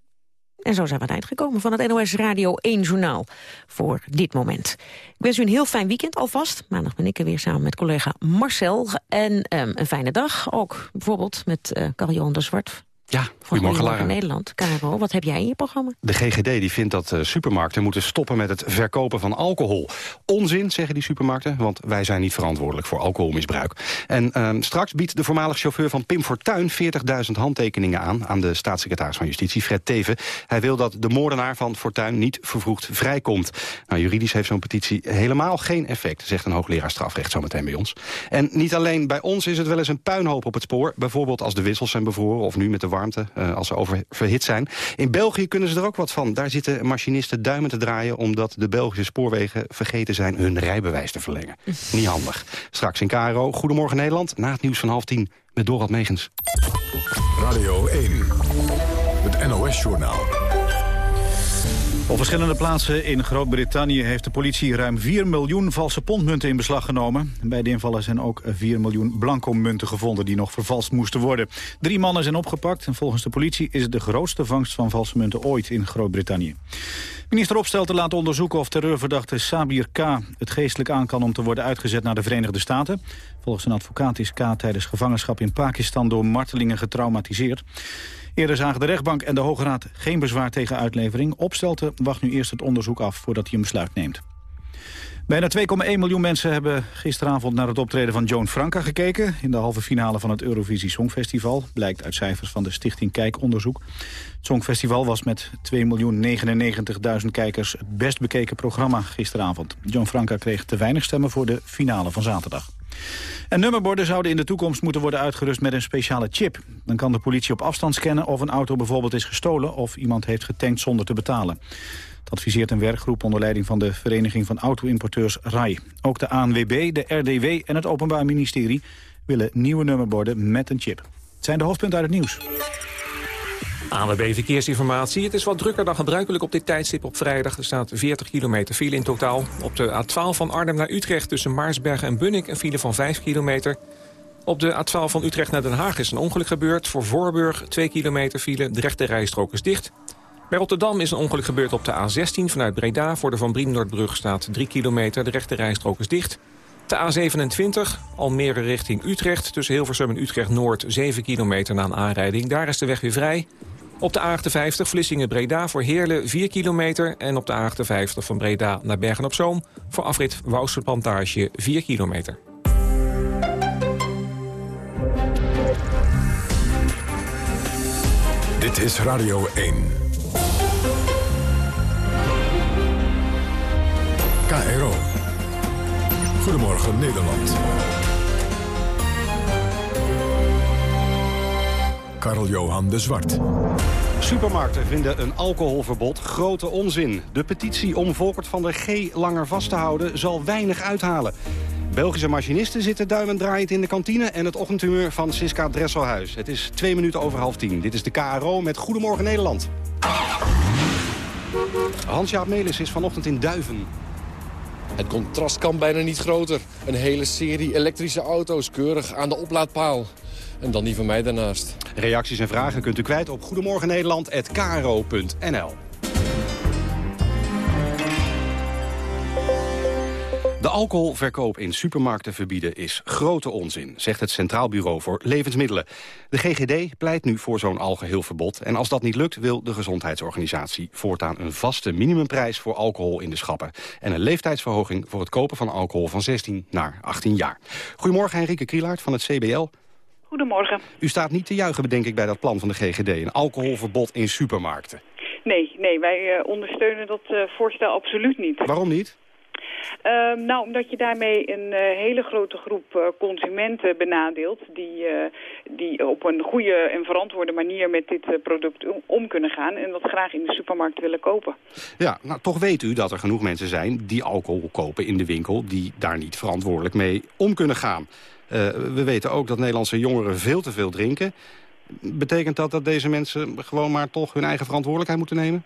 En zo zijn we aan het eind gekomen van het NOS Radio 1 Journaal voor dit moment. Ik wens u een heel fijn weekend alvast. Maandag ben ik er weer samen met collega Marcel. En um, een fijne dag ook, bijvoorbeeld met uh, de Zwart. Ja, goedemorgen Lara. Nederland. Karel, wat heb jij in je programma? De GGD die vindt dat uh, supermarkten moeten stoppen met het verkopen van alcohol. Onzin, zeggen die supermarkten, want wij zijn niet verantwoordelijk voor alcoholmisbruik. En uh, straks biedt de voormalig chauffeur van Pim Fortuyn 40.000 handtekeningen aan... aan de staatssecretaris van Justitie, Fred Teven. Hij wil dat de moordenaar van Fortuyn niet vervroegd vrijkomt. Nou, juridisch heeft zo'n petitie helemaal geen effect... zegt een hoogleraar strafrecht zometeen bij ons. En niet alleen bij ons is het wel eens een puinhoop op het spoor. Bijvoorbeeld als de wissels zijn bevroren of nu met de warmte uh, als ze oververhit zijn. In België kunnen ze er ook wat van. Daar zitten machinisten duimen te draaien... omdat de Belgische spoorwegen vergeten zijn hun rijbewijs te verlengen. Niet handig. Straks in KRO. Goedemorgen Nederland. Na het nieuws van half tien met Dorad Megens. Radio 1. Het NOS-journaal. Op verschillende plaatsen in Groot-Brittannië heeft de politie ruim 4 miljoen valse pondmunten in beslag genomen. Bij de invallen zijn ook 4 miljoen blanco munten gevonden die nog vervalst moesten worden. Drie mannen zijn opgepakt en volgens de politie is het de grootste vangst van valse munten ooit in Groot-Brittannië. Minister Opstelten laat onderzoeken of terreurverdachte Sabir K. het geestelijk aan kan om te worden uitgezet naar de Verenigde Staten. Volgens een advocaat is K. tijdens gevangenschap in Pakistan door martelingen getraumatiseerd. Eerder zagen de rechtbank en de Hoge Raad geen bezwaar tegen uitlevering. Opstelten wacht nu eerst het onderzoek af voordat hij een besluit neemt. Bijna 2,1 miljoen mensen hebben gisteravond naar het optreden van Joan Franca gekeken. In de halve finale van het Eurovisie Songfestival. Blijkt uit cijfers van de Stichting Kijkonderzoek. Het Songfestival was met 2.099.000 kijkers het best bekeken programma gisteravond. Joan Franca kreeg te weinig stemmen voor de finale van zaterdag. En nummerborden zouden in de toekomst moeten worden uitgerust met een speciale chip. Dan kan de politie op afstand scannen of een auto bijvoorbeeld is gestolen... of iemand heeft getankt zonder te betalen. Dat adviseert een werkgroep onder leiding van de Vereniging van Auto-importeurs RAI. Ook de ANWB, de RDW en het Openbaar Ministerie willen nieuwe nummerborden met een chip. Het zijn de hoofdpunten uit het nieuws. ANWB Verkeersinformatie. Het is wat drukker dan gebruikelijk op dit tijdstip op vrijdag. Er staat 40 kilometer file in totaal. Op de A12 van Arnhem naar Utrecht tussen Maarsbergen en Bunnik... een file van 5 kilometer. Op de A12 van Utrecht naar Den Haag is een ongeluk gebeurd. Voor Voorburg 2 kilometer file. De rechte rijstrook is dicht. Bij Rotterdam is een ongeluk gebeurd op de A16 vanuit Breda. Voor de Van Brienenoordbrug staat 3 kilometer. De rechte rijstrook is dicht. De A27, Almere richting Utrecht. Tussen Hilversum en Utrecht-Noord 7 kilometer na een aanrijding. Daar is de weg weer vrij. Op de A58 Vlissingen-Breda voor Heerlen 4 kilometer... en op de A58 van Breda naar Bergen-op-Zoom... voor afrit Wouwsterplantage 4 kilometer. Dit is Radio 1. KRO. Goedemorgen Nederland. Karl-Johan de Zwart. Supermarkten vinden een alcoholverbod grote onzin. De petitie om Volkert van der G langer vast te houden zal weinig uithalen. Belgische machinisten zitten duimend draaiend in de kantine... en het ochtendhumeur van Siska Dresselhuis. Het is twee minuten over half tien. Dit is de KRO met Goedemorgen Nederland. Hans-Jaap Melis is vanochtend in Duiven. Het contrast kan bijna niet groter. Een hele serie elektrische auto's keurig aan de oplaadpaal. En dan die van mij daarnaast. Reacties en vragen kunt u kwijt op goedemorgennederland.kro.nl. De alcoholverkoop in supermarkten verbieden is grote onzin, zegt het Centraal Bureau voor Levensmiddelen. De GGD pleit nu voor zo'n algeheel verbod. En als dat niet lukt, wil de Gezondheidsorganisatie voortaan een vaste minimumprijs voor alcohol in de schappen. En een leeftijdsverhoging voor het kopen van alcohol van 16 naar 18 jaar. Goedemorgen Henrike Krielaert van het CBL. Goedemorgen. U staat niet te juichen, bedenk ik, bij dat plan van de GGD. Een alcoholverbod in supermarkten. Nee, nee wij uh, ondersteunen dat uh, voorstel absoluut niet. Waarom niet? Uh, nou, omdat je daarmee een uh, hele grote groep uh, consumenten benadeelt... Die, die op een goede en verantwoorde manier met dit product om kunnen gaan... en dat graag in de supermarkt willen kopen. Ja, nou toch weet u dat er genoeg mensen zijn die alcohol kopen in de winkel... die daar niet verantwoordelijk mee om kunnen gaan. We weten ook dat Nederlandse jongeren veel te veel drinken. Betekent dat dat deze mensen gewoon maar toch hun eigen verantwoordelijkheid moeten nemen?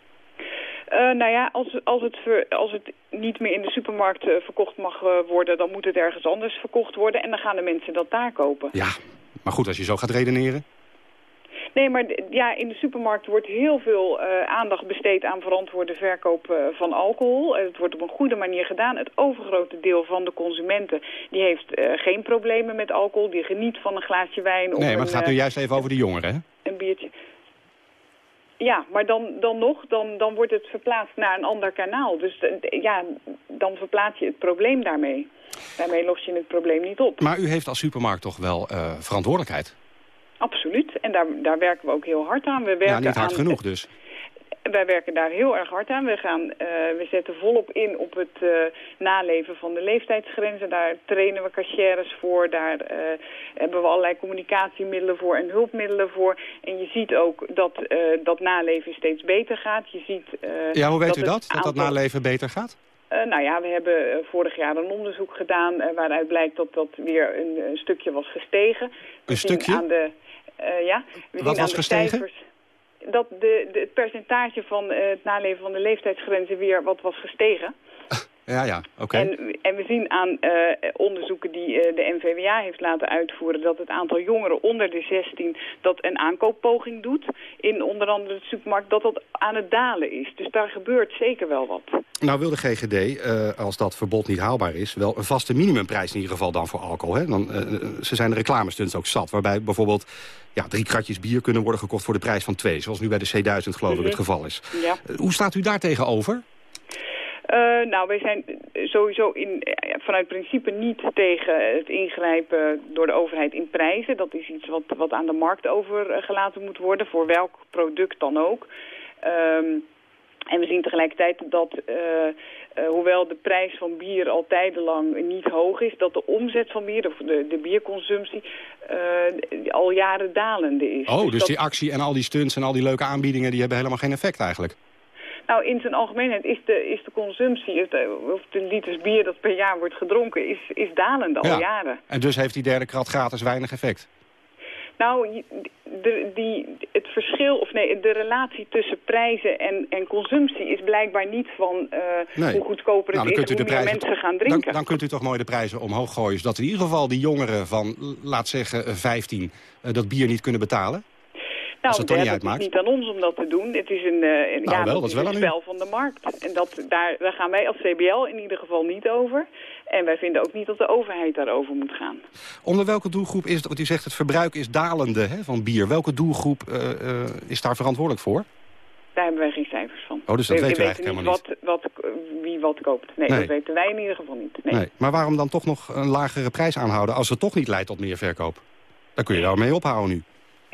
Uh, nou ja, als, als, het ver, als het niet meer in de supermarkt uh, verkocht mag uh, worden... dan moet het ergens anders verkocht worden. En dan gaan de mensen dat daar kopen. Ja, maar goed, als je zo gaat redeneren... Nee, maar ja, in de supermarkt wordt heel veel uh, aandacht besteed aan verantwoorde verkoop uh, van alcohol. Het wordt op een goede manier gedaan. Het overgrote deel van de consumenten die heeft geen problemen met alcohol. Die geniet van een glaasje wijn. Nee, maar het gaat nu juist even over de jongeren, hè? Een biertje. Ja, maar dan, dan nog, dan, dan wordt het verplaatst naar een ander kanaal. Dus eh, ja, dan verplaats je het probleem daarmee. Daarmee los je het probleem niet op. Maar u heeft als supermarkt toch wel uh, verantwoordelijkheid? Absoluut. En daar, daar werken we ook heel hard aan. We werken ja, niet hard aan, genoeg dus. Wij werken daar heel erg hard aan. We, gaan, uh, we zetten volop in op het uh, naleven van de leeftijdsgrenzen. Daar trainen we cashiers voor. Daar uh, hebben we allerlei communicatiemiddelen voor en hulpmiddelen voor. En je ziet ook dat dat naleven steeds beter gaat. Je ziet, ja, hoe weet dat u dat? Dat dat naleven beter gaat? Uh, nou ja, we hebben vorig jaar een onderzoek gedaan uh, waaruit blijkt dat dat weer een, een stukje was gestegen. Een stukje? Aan de, ja, we Wat zien was gestegen? Cijfers dat de, de, het percentage van het naleven van de leeftijdsgrenzen weer wat was gestegen. Ja, ja, oké. Okay. En, en, we zien aan uh, onderzoeken die uh, de NVWA heeft laten uitvoeren... dat het aantal jongeren onder de 16 dat een aankooppoging doet... in onder andere de supermarkt, dat dat aan het dalen is. Dus daar gebeurt zeker wel wat. Nou wil de GGD, uh, als dat verbod niet haalbaar is... wel een vaste minimumprijs in ieder geval dan voor alcohol. Hè? Dan, ze zijn de reclamestunts ook zat, waarbij bijvoorbeeld... Ja, drie kratjes bier kunnen worden gekocht voor de prijs van twee. Zoals nu bij de C1000 geloof ik mm -hmm. het geval is. Ja. hoe staat u daar tegenover? Uh, nou, wij zijn sowieso in, vanuit principe niet tegen het ingrijpen door de overheid in prijzen. Dat is iets wat, wat aan de markt overgelaten moet worden, voor welk product dan ook. Um, en we zien tegelijkertijd dat, uh, uh, hoewel de prijs van bier al tijdenlang niet hoog is... dat de omzet van bier, of de, de bierconsumptie, uh, al jaren dalende is. Oh, dus, dus dat... die actie en al die stunts en al die leuke aanbiedingen... die hebben helemaal geen effect eigenlijk? Nou, in zijn algemeenheid is de, is de consumptie, of de liters bier dat per jaar wordt gedronken, is, is dalende al ja. jaren. En dus heeft die derde krat gratis weinig effect? Nou, de, die, het verschil, of nee, de relatie tussen prijzen en, en consumptie is blijkbaar niet van uh, nee. hoe goedkoper het nou, is hoe de meer prijzen, mensen gaan drinken. Dan, dan, kunt u toch mooi de prijzen omhoog gooien, zodat in ieder geval die jongeren van, laat zeggen, 15, uh, dat bier niet kunnen betalen? Nou, het niet is niet aan ons om dat te doen. Het is een, uh, een, nou, ja, wel, dat is wel een spel van de markt. En dat, daar, daar gaan wij als CBL in ieder geval niet over. En wij vinden ook niet dat de overheid daarover moet gaan. Onder welke doelgroep is het, want u zegt het verbruik is dalende hè, van bier. Welke doelgroep uh, uh, is daar verantwoordelijk voor? Daar hebben wij geen cijfers van. Oh, dus dat we, weten we weten eigenlijk niet helemaal wat, wat, wie wat koopt. Nee, Nee. dat weten wij in ieder geval niet. Nee. Nee. Maar waarom dan toch nog een lagere prijs aanhouden... als het toch niet leidt tot meer verkoop? Dan kun je daarmee ophouden nu.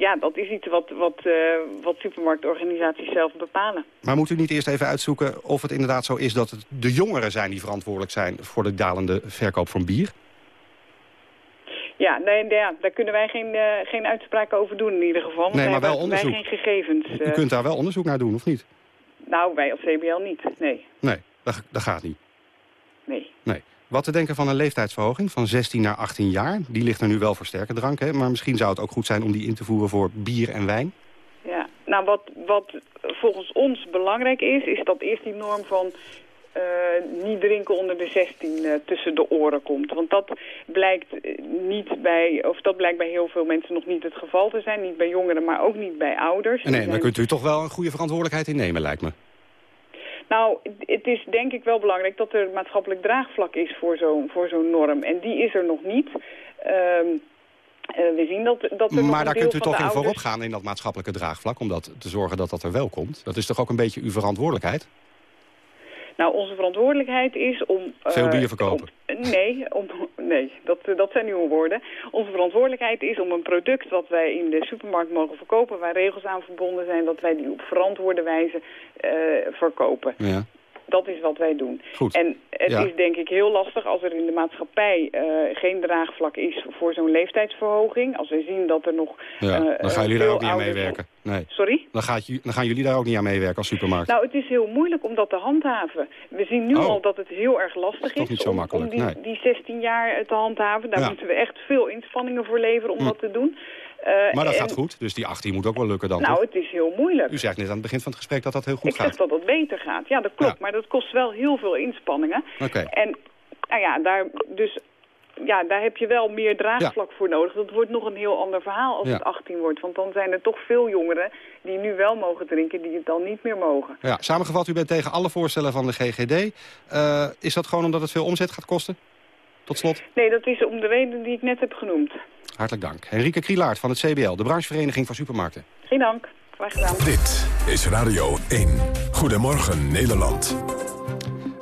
Ja, dat is iets wat, wat, uh, wat supermarktorganisaties zelf bepalen. Maar moet u niet eerst even uitzoeken of het inderdaad zo is... dat het de jongeren zijn die verantwoordelijk zijn voor de dalende verkoop van bier? Ja, nee, ja daar kunnen wij geen, uh, geen uitspraken over doen in ieder geval. Nee, maar wel hebben- onderzoek. Wij geen gegevens. U eh, kunt daar wel onderzoek naar doen, of niet? Nou, wij als CBL niet. Nee, Nee, dat, dat gaat niet. nee. Nee. Wat te denken van een leeftijdsverhoging van 16 naar 18 jaar? Die ligt er nu wel voor sterke drank, hè? maar misschien zou het ook goed zijn om die in te voeren voor bier en wijn. Ja, nou wat, wat volgens ons belangrijk is, is dat eerst die norm van eh, niet drinken onder de 16 eh, tussen de oren komt. Want dat blijkt eh, niet bij, of dat blijkt bij heel veel mensen nog niet het geval te zijn. Niet bij jongeren, maar ook niet bij ouders. Nee, daar kunt u toch wel een goede verantwoordelijkheid in nemen, lijkt me. Nou, het is denk ik wel belangrijk dat er maatschappelijk draagvlak is voor zo'n voor zo'n norm. En die is er nog niet. Ehm, eh, we zien dat, dat er nog Maar daar kunt u toch in ouders... voorop gaan in dat maatschappelijke draagvlak... om dat te zorgen dat dat er wel komt. Dat is toch ook een beetje uw verantwoordelijkheid? Nou, onze verantwoordelijkheid is om... eh, Veel bier verkopen. om- nee, om, nee dat, dat zijn nieuwe woorden. Onze verantwoordelijkheid is om een product wat wij in de supermarkt mogen verkopen... waar regels aan verbonden zijn, dat wij die op verantwoorde wijze eh, verkopen. Ja. Dat is wat wij doen. Goed. En het Ja. is denk ik heel lastig als er in de maatschappij eh, geen draagvlak is voor zo'n leeftijdsverhoging. Als we zien dat er nog... Ja, eh, dan gaan jullie daar ook niet aan meewerken. Nee. Sorry? Dan, gaat, dan gaan jullie daar ook niet aan meewerken als supermarkt. Nou, het is heel moeilijk om dat te handhaven. We zien nu Oh. al dat het heel erg lastig is, zo om, makkelijk, om die, nee. die 16 jaar te handhaven. Daar Ja. moeten we echt veel inspanningen voor leveren om Hm. dat te doen. Eh, maar dat en- gaat goed, dus die 18 moet ook wel lukken dan, Nou, toch? het is heel moeilijk. U zegt net aan het begin van het gesprek dat dat heel goed Ik zeg gaat. dat het beter gaat. Ja, dat klopt. Maar dat kost wel heel veel inspanningen. Oké. En nou ja, daar, dus, ja, daar heb je wel meer draagvlak voor nodig. Dat wordt nog een heel ander verhaal als Ja. het 18 wordt. Want dan zijn er toch veel jongeren die nu wel mogen drinken... die het dan niet meer mogen. Ja, samengevat, u bent tegen alle voorstellen van de GGD. Eh, is dat gewoon omdat het veel omzet gaat kosten? Tot slot, Nee, dat is om de reden die ik net heb genoemd. Hartelijk dank. Henrike Krielaert van het CBL, de branchevereniging van supermarkten. Geen dank. graag gedaan. Dit is Radio 1. Goedemorgen Nederland.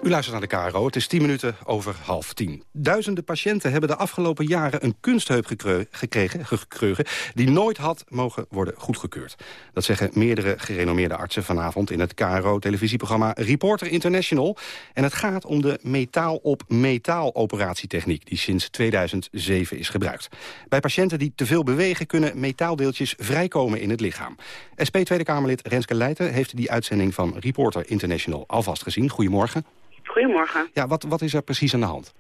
U luistert naar de KRO, het is 10 minuten over half tien. Duizenden patiënten hebben de afgelopen jaren een kunstheup gekregen, gekregen... die nooit had mogen worden goedgekeurd. Dat zeggen meerdere gerenommeerde artsen vanavond... in het KRO-televisieprogramma Reporter International. En het gaat om de metaal-op-metaal operatietechniek... die sinds 2007 is gebruikt. Bij patiënten die te veel bewegen... kunnen metaaldeeltjes vrijkomen in het lichaam. SP Tweede Kamerlid Renske Leijten heeft die uitzending van Reporter International alvast gezien. Goedemorgen. Goedemorgen. Ja, wat, wat is er precies aan de hand?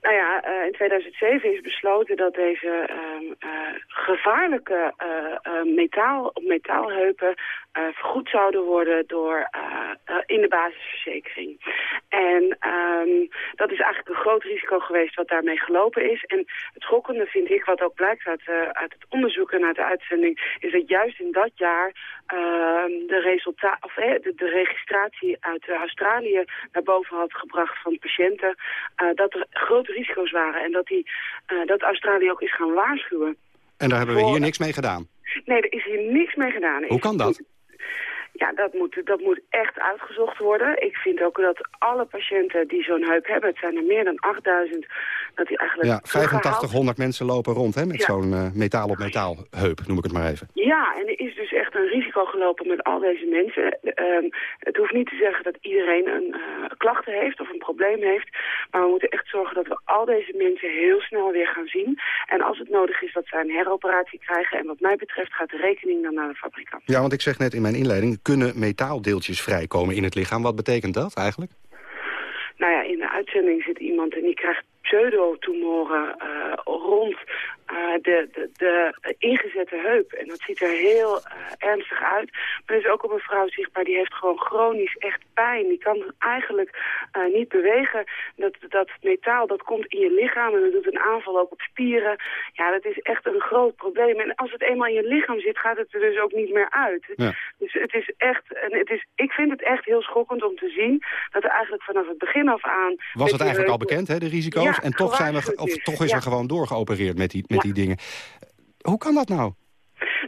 Nou ja, uh, in 2007 is besloten dat deze uh, uh, gevaarlijke metaal op metaalheupen vergoed zouden worden door in de basisverzekering. En um, dat is eigenlijk een groot risico geweest wat daarmee gelopen is. En het schokkende vind ik, wat ook blijkt uit, uit het onderzoek en uit de uitzending, is dat juist in dat jaar de, resultaat, of, de, registratie uit Australië naar boven had gebracht van patiënten, dat er grote risico's waren en dat, die, uh, dat Australië ook is gaan waarschuwen. En daar hebben we hier niks mee gedaan? Nee, er is hier niks mee gedaan. Hoe kan dat? Ja, dat moet, dat moet echt uitgezocht worden. Ik vind ook dat alle patiënten die zo'n heup hebben, het zijn er meer dan 8000, dat die eigenlijk... Ja, 8500 mensen lopen rond hè, met zo'n uh, metaal op metaal heup, noem ik het maar even. Ja, en er is dus echt een risico gelopen met al deze mensen. Um, het hoeft niet te zeggen dat iedereen een uh, klachten heeft of een probleem heeft, maar we moeten echt zorgen dat we al deze mensen heel snel weer gaan zien. En als het nodig is dat zij een heroperatie krijgen, en wat mij betreft gaat de rekening dan naar de fabrikant. Ja, want ik zeg net in mijn inleiding, kunnen metaaldeeltjes vrijkomen in het lichaam. Wat betekent dat eigenlijk? Nou ja, in de uitzending zit iemand en die krijgt pseudotumoren uh, rond uh, de, de, de, ingezette heup. En dat ziet er heel ernstig uit. Maar er is ook op een vrouw zichtbaar, die heeft gewoon chronisch echt pijn. Die kan eigenlijk niet bewegen. Dat, dat metaal, dat komt in je lichaam en dat doet een aanval ook op spieren. Ja, dat is echt een groot probleem. En als het eenmaal in je lichaam zit, gaat het er dus ook niet meer uit. Ja. Dus het is echt, en het is, ik vind het echt heel schokkend om te zien dat er eigenlijk vanaf het begin af aan... Was het eigenlijk al bekend, hè, de risico's? Ja, en toch, zijn we, of, toch is ja. er gewoon doorgeopereerd met die, met die dingen. Hoe kan dat nou?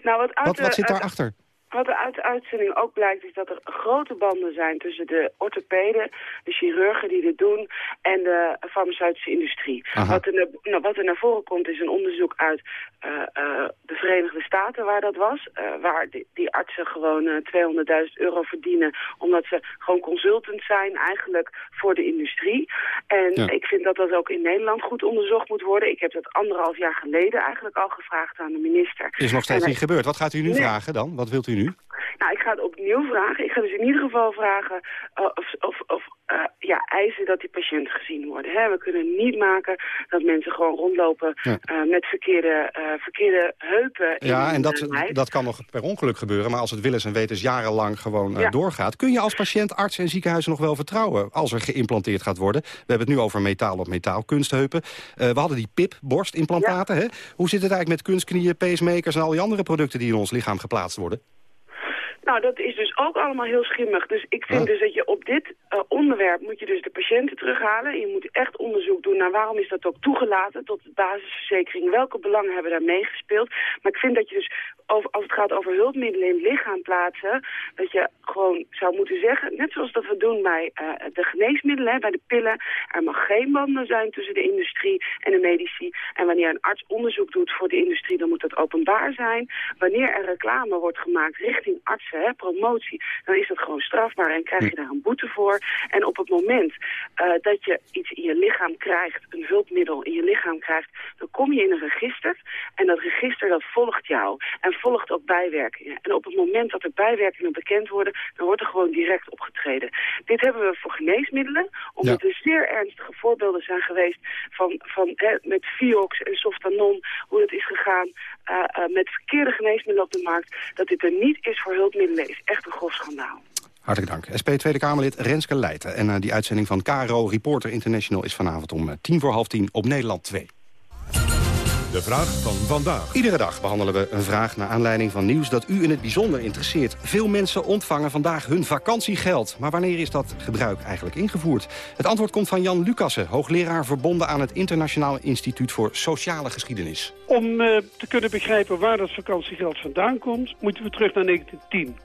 Nou wat, wat, wat zit daarachter? Wat er uit de uitzending ook blijkt is dat er grote banden zijn tussen de orthopeden, de chirurgen die dit doen en de farmaceutische industrie. Wat er, nou, wat er, naar voren komt is een onderzoek uit uh, uh, de Verenigde Staten waar dat was. Uh, waar die, die, artsen gewoon 200.000 euro verdienen omdat ze gewoon consultant zijn eigenlijk voor de industrie. En ja. ik vind dat dat ook in Nederland goed onderzocht moet worden. Ik heb dat anderhalf jaar geleden eigenlijk al gevraagd aan de minister. Is nog steeds en, niet gebeurd. Wat gaat u nu nee. vragen dan? Wat wilt u nu? Nou, ik ga het opnieuw vragen. Ik ga dus in ieder geval vragen uh, of, of, of uh, ja, eisen dat die patiënten gezien worden. Hè? We kunnen niet maken dat mensen gewoon rondlopen ja. uh, met verkeerde, verkeerde heupen. Ja, en dat, dat kan nog per ongeluk gebeuren. Maar als het willens en wetens jarenlang gewoon ja. doorgaat... kun je als patiënt, arts en ziekenhuizen nog wel vertrouwen... als er geïmplanteerd gaat worden. We hebben het nu over metaal op metaal, kunstheupen. we hadden die PIP, borstimplantaten. Hè? Hoe zit het eigenlijk met kunstknieën, pacemakers... en al die andere producten die in ons lichaam geplaatst worden? Nou, dat is dus ook allemaal heel schimmig. Dus ik vind dus dat je op dit uh, onderwerp moet je dus de patiënten terughalen. Je moet echt onderzoek doen naar waarom is dat ook toegelaten tot de basisverzekering. Welke belangen hebben daar meegespeeld. Maar ik vind dat je dus, over, als het gaat over hulpmiddelen in het lichaam plaatsen... dat je gewoon zou moeten zeggen, net zoals dat we doen bij uh, de geneesmiddelen, bij de pillen... er mag geen banden zijn tussen de industrie en de medici. En wanneer een arts onderzoek doet voor de industrie, dan moet dat openbaar zijn. Wanneer er reclame wordt gemaakt richting artsen hè, promotie, dan is dat gewoon strafbaar en krijg je daar een boete voor. En op het moment uh, dat je iets in je lichaam krijgt, een hulpmiddel in je lichaam krijgt, dan kom je in een register en dat register dat volgt jou en volgt ook bijwerkingen. En op het moment dat er bijwerkingen bekend worden, dan wordt er gewoon direct opgetreden. Dit hebben we voor geneesmiddelen, omdat ja. er zeer ernstige voorbeelden zijn geweest van, van hè, met Viox en Softanon, hoe het is gegaan uh, uh, met verkeerde geneesmiddelen op de markt, dat dit er niet is voor hulpmiddelen is echt een grof schandaal. Hartelijk dank. SP Tweede Kamerlid Renske Leijten. En uh, die uitzending van KRO Reporter International is vanavond om uh, tien voor half tien op Nederland 2. De vraag van vandaag. Iedere dag behandelen we een vraag naar aanleiding van nieuws dat u in het bijzonder interesseert. Veel mensen ontvangen vandaag hun vakantiegeld. Maar wanneer is dat gebruik eigenlijk ingevoerd? Het antwoord komt van Jan Lucassen, hoogleraar verbonden aan het Internationaal Instituut voor Sociale Geschiedenis. Om uh, te kunnen begrijpen waar dat vakantiegeld vandaan komt, moeten we terug naar 1910.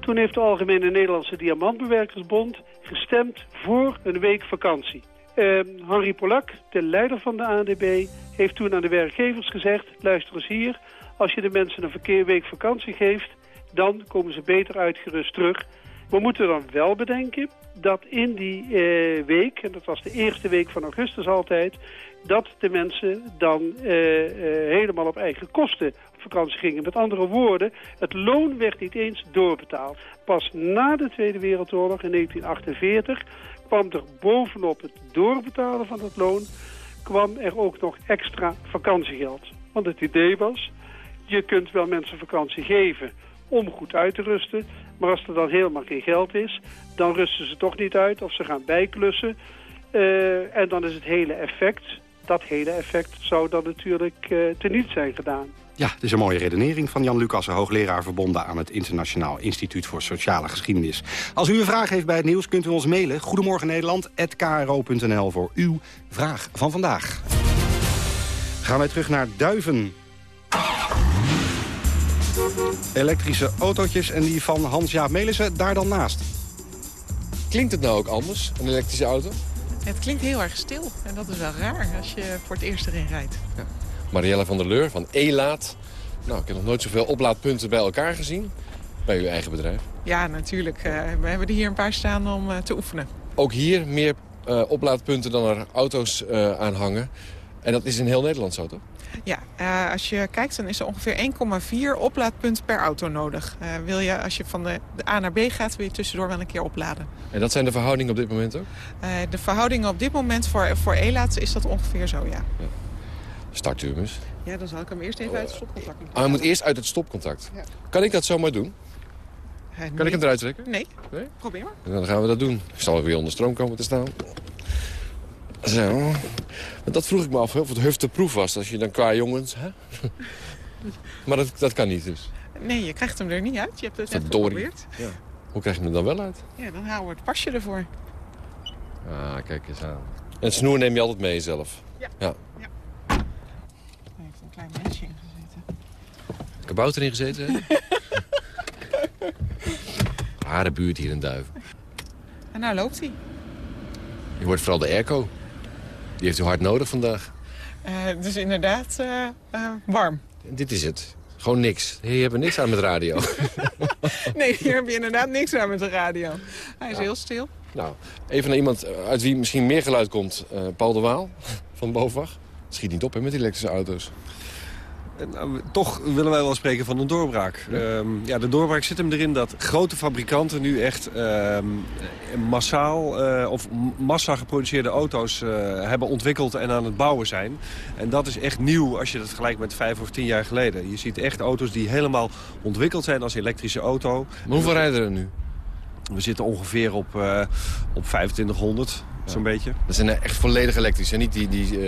Toen heeft de Algemene Nederlandse Diamantbewerkersbond gestemd voor een week vakantie. Uh, Henri Polak, de leider van de ANDB, heeft toen aan de werkgevers gezegd... luister eens hier, als je de mensen een verkeerweek vakantie geeft... dan komen ze beter uitgerust terug. We moeten dan wel bedenken dat in die uh, week, en dat was de eerste week van augustus altijd... dat de mensen dan uh, helemaal op eigen kosten vakantie gingen. Met andere woorden, het loon werd niet eens doorbetaald. Pas na de Tweede Wereldoorlog in 1948 kwam er bovenop het doorbetalen van het loon... kwam er ook nog extra vakantiegeld. Want het idee was, je kunt wel mensen vakantie geven om goed uit te rusten... maar als er dan helemaal geen geld is, dan rusten ze toch niet uit of ze gaan bijklussen... Uh, en dan is het hele effect, dat hele effect, zou dan natuurlijk uh, teniet zijn gedaan. Ja, het is een mooie redenering van Jan Lucas, hoogleraar verbonden aan het Internationaal Instituut voor Sociale Geschiedenis. Als u een vraag heeft bij het nieuws, kunt u ons mailen. Goedemorgen Nederland@kro.nl voor uw vraag van vandaag. Gaan wij terug naar Duiven. Elektrische autootjes en die van Hans-Jaap Melissen daar dan naast. Klinkt het nou ook anders, een elektrische auto? Het klinkt heel erg stil en dat is wel raar als je voor het eerst erin rijdt. Ja. Marielle van der Leur van Elaat. Nou, ik heb nog nooit zoveel oplaadpunten bij elkaar gezien. Bij uw eigen bedrijf. Ja, natuurlijk. Uh, we hebben er hier een paar staan om uh, te oefenen. Ook hier meer uh, oplaadpunten dan er auto's aan hangen. En dat is in heel Nederland zo, toch? Ja, als je kijkt dan is er ongeveer 1,4 oplaadpunten per auto nodig. wil je, als je van de, de, A naar B gaat, wil je tussendoor wel een keer opladen. En dat zijn de verhoudingen op dit moment ook? de verhoudingen op dit moment voor, voor Elaat is dat ongeveer zo, ja. ja. Startturbus. Ja, dan zal ik hem eerst even uit het stopcontact Ah, hij moet eerst uit het stopcontact. Ja. Kan ik dat zomaar doen? Uh, nee. Kan ik hem eruit trekken? Nee. nee. Probeer maar. En dan gaan we dat doen. Ik zal weer onder stroom komen te staan. Zo. Dat vroeg ik me af, of het hufteproef was. Als je dan qua jongens... Hè? maar dat, dat kan niet dus. Nee, je krijgt hem er niet uit. Je hebt het net geprobeerd. Ja. Hoe krijg je hem dan wel uit? Ja, dan houden we het pasje ervoor. Ah, kijk eens aan. En het snoer neem je altijd mee zelf? Ja. ja. ja. Een klein mensje ingezeten. Kabouter ingezeten, hè? Hare buurt hier in Duiven. En nou loopt hij. Je hoort vooral de airco. Die heeft u hard nodig vandaag. Uh, dus inderdaad uh, uh, warm. Dit is het. Gewoon niks. Hier hebben we niks aan met radio. nee, hier heb je inderdaad niks aan met de radio. Hij is Ja. heel stil. Nou, even naar iemand uit wie misschien meer geluid komt. Eh, Paul de Waal van BOVAG. Schiet niet op hè, met die elektrische auto's. Nou, toch willen wij wel spreken van een doorbraak. Ja. ja, de doorbraak zit hem erin dat grote fabrikanten nu echt ehm, massaal eh, of massa geproduceerde auto's eh, hebben ontwikkeld en aan het bouwen zijn. En dat is echt nieuw als je dat vergelijkt met vijf of tien jaar geleden. Je ziet echt auto's die helemaal ontwikkeld zijn als elektrische auto. Maar hoeveel rijden er nu? We zitten ongeveer op, uh, op 2500, ja. zo'n beetje. Dat zijn echt volledig elektrisch en niet die... die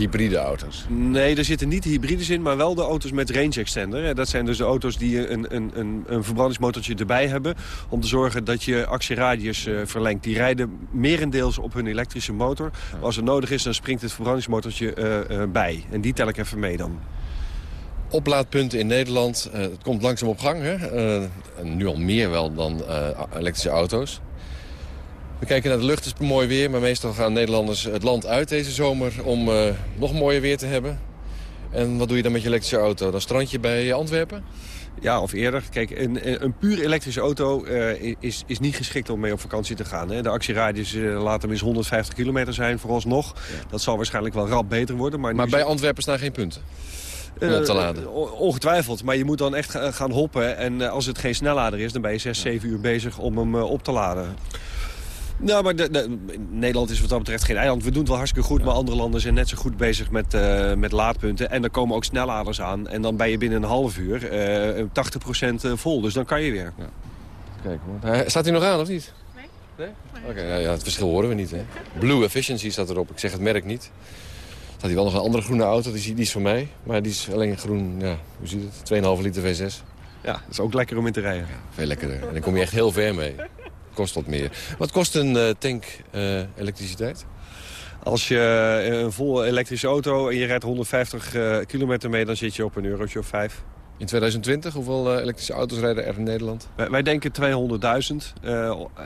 hybride auto's? Nee, er zitten niet hybrides in, maar wel de auto's met range extender. Dat zijn dus de auto's die een, een, een, een verbrandingsmotortje erbij hebben... om te zorgen dat je actieradius uh, verlengt. Die rijden merendeels op hun elektrische motor. Maar als het nodig is, dan springt het verbrandingsmotortje uh, uh, bij. En die tel ik even mee dan. Oplaadpunten in Nederland, het komt langzaam op gang. Hè? nu al meer wel dan elektrische auto's. We kijken naar de lucht, het is mooi weer. Maar meestal gaan Nederlanders het land uit deze zomer om uh, nog mooier weer te hebben. En wat doe je dan met je elektrische auto? Dan strand je bij Antwerpen? Ja, of eerder. Kijk, een, een puur elektrische auto uh, is, is niet geschikt om mee op vakantie te gaan. Hè. De actieradius uh, laat hem eens 150 kilometer zijn vooralsnog. Ja. Dat zal waarschijnlijk wel rap beter worden. Maar, maar bij Antwerpen staan geen punten? Om op te laden. Uh, ongetwijfeld, maar je moet dan echt gaan hoppen. En als het geen snellader is, dan ben je 6, 7 uur bezig om hem op te laden. Nou, maar de, de, Nederland is wat dat betreft geen eiland. We doen het wel hartstikke goed, ja. maar andere landen zijn net zo goed bezig met, uh, met laadpunten. En er komen ook snelladers aan. En dan ben je binnen een half uur uh, 80% vol. Dus dan kan je weer. Ja. Kijk, hoor. Staat hij nog aan of niet? Nee. nee? Oké, okay, ja, ja, het verschil horen we niet. Hè? Blue Efficiency staat erop. Ik zeg het merk niet. staat hier wel nog een andere groene auto, die, die is van mij. Maar die is alleen groen, ja, hoe ziet het? 2,5 liter V6. Ja, dat is ook lekker om in te rijden. veel lekkerder. En dan kom je echt heel ver mee. Kost wat meer. Wat kost een uh, tank uh, elektriciteit? Als je een vol elektrische auto en je rijdt 150 uh, kilometer mee... dan zit je op een eurotje of 5. In 2020, hoeveel elektrische auto's rijden er in Nederland? Wij, wij denken 200.000.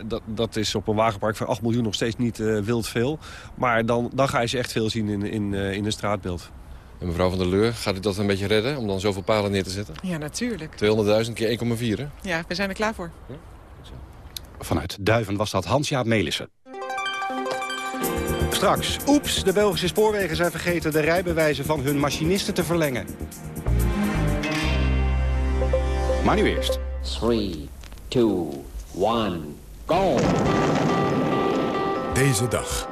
dat, dat is op een wagenpark van 8 miljoen nog steeds niet wild veel. Maar dan, dan ga je ze echt veel zien in, in, in het straatbeeld. En mevrouw van der Leur, gaat u dat een beetje redden om dan zoveel palen neer te zetten? Ja, natuurlijk. 200.000 keer 1,4 Ja, we zijn er klaar voor. Ja? Vanuit Duiven was dat Hans-Jaap Melissen. Straks, oeps, de Belgische spoorwegen zijn vergeten de rijbewijzen van hun machinisten te verlengen. Maar nu eerst. 3, 2, 1, go! Deze dag,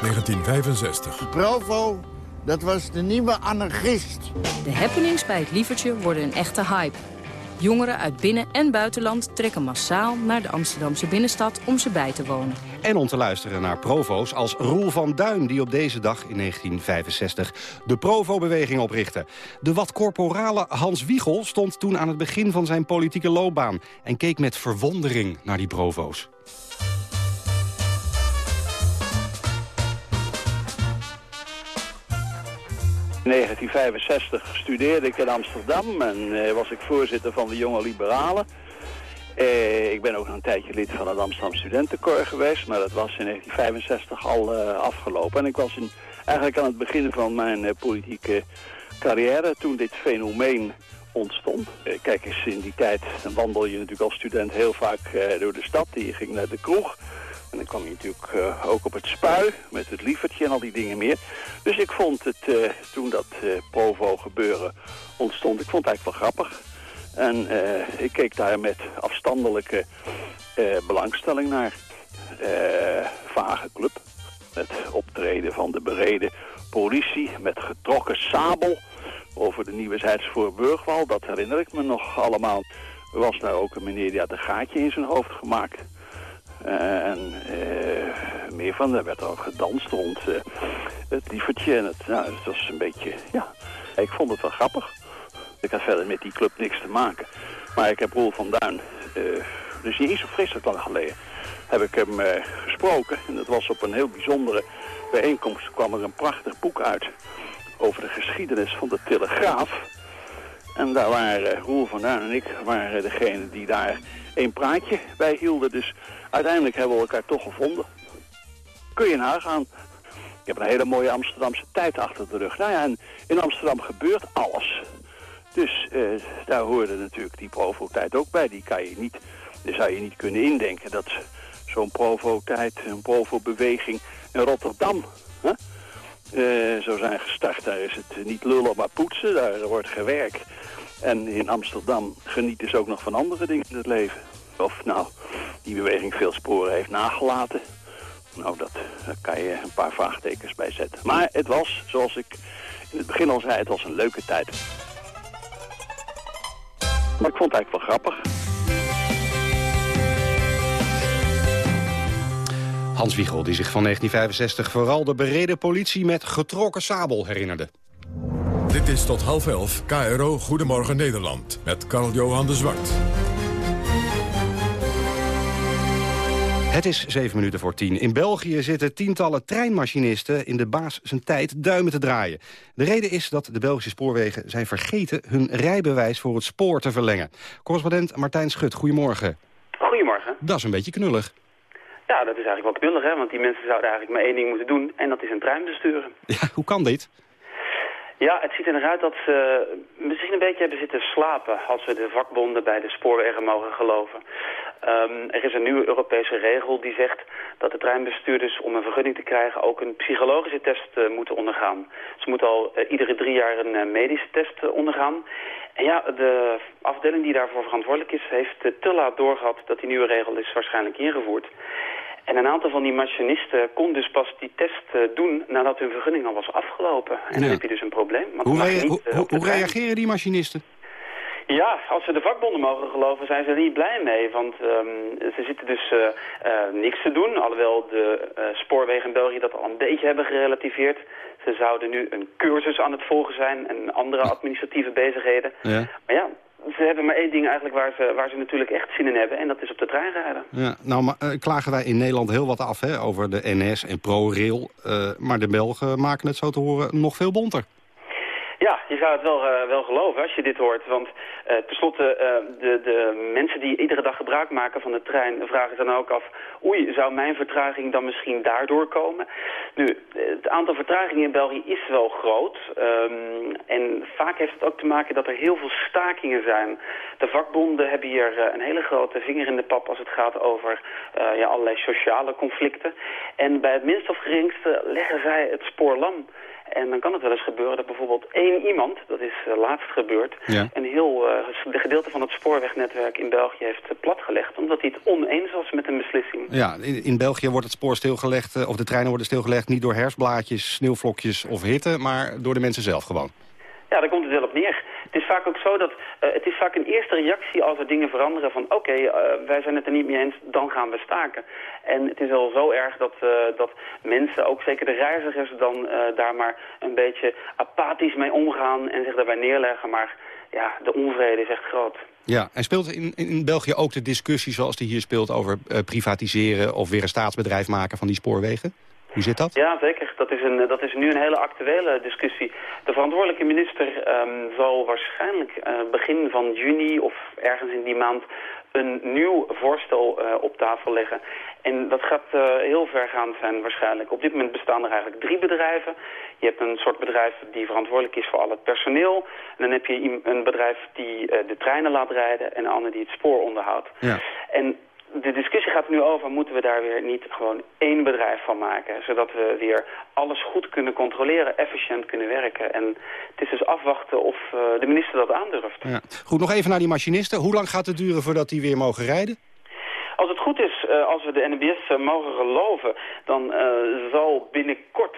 1965. Bravo dat was de nieuwe anarchist. De happenings bij het lievertje worden een echte hype. Jongeren uit binnen- en buitenland trekken massaal naar de Amsterdamse binnenstad om ze bij te wonen. En om te luisteren naar provo's als Roel van Duin... die op deze dag in 1965 de Provo-beweging oprichtte. De wat corporale Hans Wiegel stond toen aan het begin van zijn politieke loopbaan... en keek met verwondering naar die provo's. 1965 studeerde ik in Amsterdam en eh, was ik voorzitter van de Jonge Liberalen. Eh, ik ben ook een tijdje lid van het Amsterdam Studentenkoor geweest, maar dat was in 1965 al uh, afgelopen. En ik was in, eigenlijk aan het begin van mijn politieke carrière toen dit fenomeen ontstond. kijk eens, in die tijd dan wandel je natuurlijk als student heel vaak door de stad. Je ging naar de kroeg. En dan kwam je natuurlijk uh, ook op het spui met het lievertje en al die dingen meer. Dus ik vond het, uh, toen dat uh, Provo gebeuren ontstond, ik vond het eigenlijk wel grappig. En ik keek daar met afstandelijke belangstelling naar. vage club, met optreden van de bereden politie, met getrokken sabel over de Nieuwe Zijdsvoorburgwal. Dat herinner ik me nog allemaal. Er was daar ook een meneer die had een gaatje in zijn hoofd gemaakt. Uh, en uh, meer van, er werd ook gedanst rond uh, het lievertje. En het, nou, het was een beetje, ja, ik vond het wel grappig. Ik had verder met die club niks te maken. Maar ik heb Roel van Duin, dus niet eens zo vreselijk lang geleden, heb ik hem gesproken. En dat was op een heel bijzondere bijeenkomst, kwam er een prachtig boek uit over de geschiedenis van de Telegraaf. En daar waren Roel van Duin en ik waren degene die daar een praatje bij hielden. Dus uiteindelijk hebben we elkaar toch gevonden. Kun je nagaan. Ik heb een hele mooie Amsterdamse tijd achter de rug. Nou ja, en in Amsterdam gebeurt alles. Dus eh, daar hoorde natuurlijk die provo-tijd ook bij. Die kan je niet, daar zou je niet kunnen indenken dat zo'n provo-tijd, een provo-beweging in Rotterdam hè, uh, zou zijn gestart. Daar is het niet lullen maar poetsen, daar wordt gewerkt. En in Amsterdam genieten ze ook nog van andere dingen in het leven. Of nou, die beweging veel sporen heeft nagelaten. Nou, dat, daar kan je een paar vraagtekens bij zetten. Maar het was, zoals ik in het begin al zei, het was een leuke tijd. Maar ik vond het eigenlijk wel grappig. Hans Wiegel, die zich van 1965 vooral de bereden politie met getrokken sabel herinnerde. Dit is tot half elf KRO Goedemorgen Nederland met Karl-Johan de Zwart. Het is zeven minuten voor tien. In België zitten tientallen treinmachinisten in de baas zijn tijd duimen te draaien. De reden is dat de Belgische spoorwegen zijn vergeten hun rijbewijs voor het spoor te verlengen. Correspondent Martijn Schut, goedemorgen. Goedemorgen. Dat is een beetje knullig. Ja, dat is eigenlijk wel knullig, hè? want die mensen zouden eigenlijk maar één ding moeten doen... en dat is een trein besturen. Ja, hoe kan dit? Ja, het ziet er nog uit dat ze misschien een beetje hebben zitten slapen... als we de vakbonden bij de spoorwegen mogen geloven. Um, er is een nieuwe Europese regel die zegt dat de treinbestuurders... om een vergunning te krijgen ook een psychologische test uh, moeten ondergaan. Ze moeten al uh, iedere drie jaar een uh, medische test ondergaan. En ja, de afdeling die daarvoor verantwoordelijk is... heeft te laat doorgehad dat die nieuwe regel is waarschijnlijk ingevoerd. En een aantal van die machinisten kon dus pas die test uh, doen nadat hun vergunning al was afgelopen. En ja. dan heb je dus een probleem. hoe, rea niet, uh, hoe, hoe reageren die machinisten? Ja, als we de vakbonden mogen geloven zijn ze er niet blij mee. Want um, ze zitten dus uh, uh, niks te doen. Alhoewel de uh, spoorwegen in België dat al een beetje hebben gerelativeerd. Ze zouden nu een cursus aan het volgen zijn en andere administratieve bezigheden. Ja. Maar ja, ze hebben maar één ding eigenlijk waar ze, waar ze natuurlijk echt zin in hebben. En dat is op de trein rijden. Ja, nou maar, uh, klagen wij in Nederland heel wat af hè, over de NS en ProRail. Uh, maar de Belgen maken het zo te horen nog veel bonter. Ja, je zou het wel, uh, wel geloven als je dit hoort. Want uh, tenslotte, uh, de, de mensen die iedere dag gebruik maken van de trein... vragen dan ook af, oei, zou mijn vertraging dan misschien daardoor komen? Nu, het aantal vertragingen in België is wel groot. Um, en vaak heeft het ook te maken dat er heel veel stakingen zijn. De vakbonden hebben hier een hele grote vinger in de pap... als het gaat over ja, allerlei sociale conflicten. En bij het minst of geringste leggen zij het spoor lam... En dan kan het wel eens gebeuren dat bijvoorbeeld één iemand, dat is uh, laatst gebeurd, ja. een heel uh, de gedeelte van het spoorwegnetwerk in België heeft uh, platgelegd, omdat hij het oneens was met een beslissing. Ja, in, in België wordt het spoor stilgelegd, of de treinen worden stilgelegd, niet door herfstblaadjes, sneeuwvlokjes of hitte, maar door de mensen zelf gewoon. Ja, daar komt het wel op neer. Het is vaak ook zo dat uh, het is vaak een eerste reactie als er dingen veranderen van oké, uh, wij zijn het er niet mee eens, dan gaan we staken. En het is wel zo erg dat, uh, dat mensen, ook zeker de reizigers, dan daar maar een beetje apathisch mee omgaan en zich daarbij neerleggen. Maar ja, de onvrede is echt groot. Ja, en speelt in, in België ook de discussie zoals die hier speelt over privatiseren of weer een staatsbedrijf maken van die spoorwegen? Hoe zit dat? Ja, zeker. Dat is, een, dat is nu een hele actuele discussie. De verantwoordelijke minister um, zal waarschijnlijk uh, begin van juni of ergens in die maand een nieuw voorstel uh, op tafel leggen. En dat gaat uh, heel vergaand zijn waarschijnlijk. Op dit moment bestaan er eigenlijk drie bedrijven. Je hebt een soort bedrijf die verantwoordelijk is voor al het personeel. En dan heb je een bedrijf die uh, de treinen laat rijden en een ander die het spoor onderhoudt. Ja. En de discussie gaat nu over, moeten we daar weer niet gewoon één bedrijf van maken? Zodat we weer alles goed kunnen controleren, efficiënt kunnen werken. En het is dus afwachten of uh, de minister dat aandurft. Ja. Goed, nog even naar die machinisten. Hoe lang gaat het duren voordat die weer mogen rijden? Als het goed is, uh, als we de NBS uh, mogen geloven, dan uh, zal binnenkort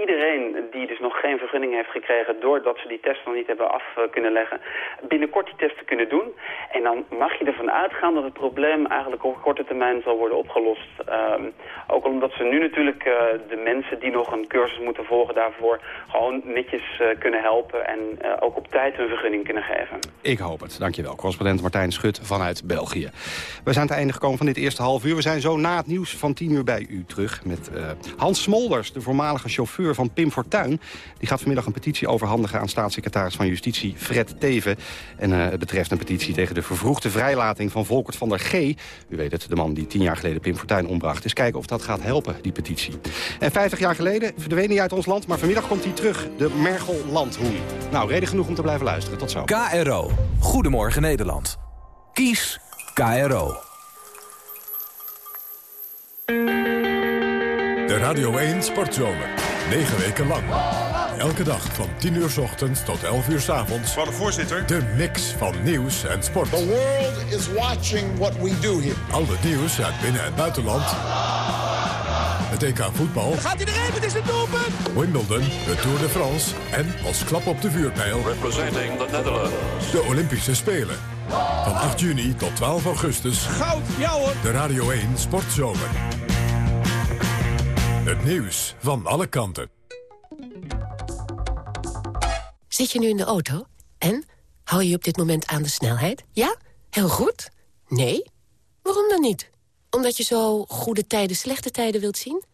iedereen die dus nog geen vergunning heeft gekregen doordat ze die test nog niet hebben af kunnen leggen, binnenkort die testen kunnen doen. En dan mag je ervan uitgaan dat het probleem eigenlijk op korte termijn zal worden opgelost. Um, ook omdat ze nu natuurlijk de mensen die nog een cursus moeten volgen daarvoor gewoon netjes kunnen helpen en ook op tijd een vergunning kunnen geven. Ik hoop het. Dankjewel. Correspondent Martijn Schut vanuit België. We zijn te einde gekomen van dit eerste half uur. We zijn zo na het nieuws van 10 uur bij u terug met uh, Hans Smolders, de voormalige chauffeur van Pim Fortuyn. Die gaat vanmiddag een petitie overhandigen aan staatssecretaris van Justitie Fred Teven. En uh, het betreft een petitie tegen de vervroegde vrijlating van Volkert van der G. U weet het, de man die tien jaar geleden Pim Fortuyn ombracht. Eens kijken of dat gaat helpen, die petitie. En 50 jaar geleden verdween hij uit ons land, maar vanmiddag komt hij terug. De Mergel Landhoen. Nou, reden genoeg om te blijven luisteren. Tot zo. KRO. Goedemorgen Nederland. Kies KRO. De Radio 1 Sportzomer. 9 weken lang. Elke dag van 10 uur s ochtends tot 11 uur s avonds. Van de voorzitter. De mix van nieuws en sport. The world is watching what we do here. Al het nieuws uit binnen- en buitenland. Het EK voetbal. Gaat hij erin? Het is een doelpunt! Wimbledon, de Tour de France en als klap op de vuurpijl... Representing the Netherlands. De Olympische Spelen. Van 8 juni tot 12 augustus. Goud, ja hoor. De Radio 1 Sportzomer. Het nieuws van alle kanten. Zit je nu in de auto? En? Hou je op dit moment aan de snelheid? Ja? Heel goed? Nee? Waarom dan niet? Omdat je zo goede tijden, slechte tijden wilt zien?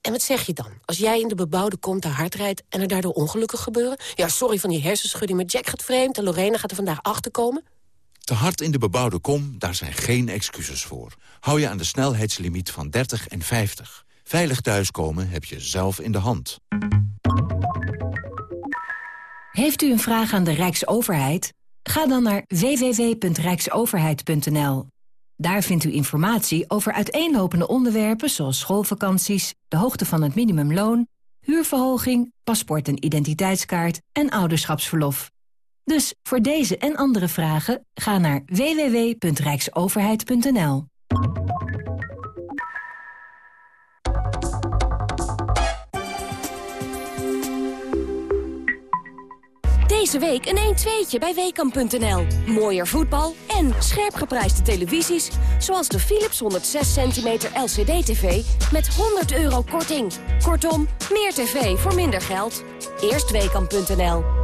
En wat zeg je dan? Als jij in de bebouwde kom te hard rijdt en er daardoor ongelukken gebeuren? Ja, sorry van die hersenschudding, maar Jack gaat vreemd en Lorena gaat er vandaag achterkomen. Te hard in de bebouwde kom, daar zijn geen excuses voor. Hou je aan de snelheidslimiet van 30 en 50. Veilig thuiskomen heb je zelf in de hand. Heeft u een vraag aan de Rijksoverheid? Ga dan naar www.rijksoverheid.nl. Daar vindt u informatie over uiteenlopende onderwerpen zoals schoolvakanties, de hoogte van het minimumloon, huurverhoging, paspoort en identiteitskaart en ouderschapsverlof. Dus voor deze en andere vragen ga naar www.rijksoverheid.nl. Deze week een 1-2'tje bij Weekamp.nl. Mooier voetbal en scherp geprijsde televisies... zoals de Philips 106 cm LCD-TV met 100 euro korting. Kortom, meer tv voor minder geld. Eerst Weekamp.nl.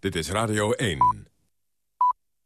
Dit is Radio 1.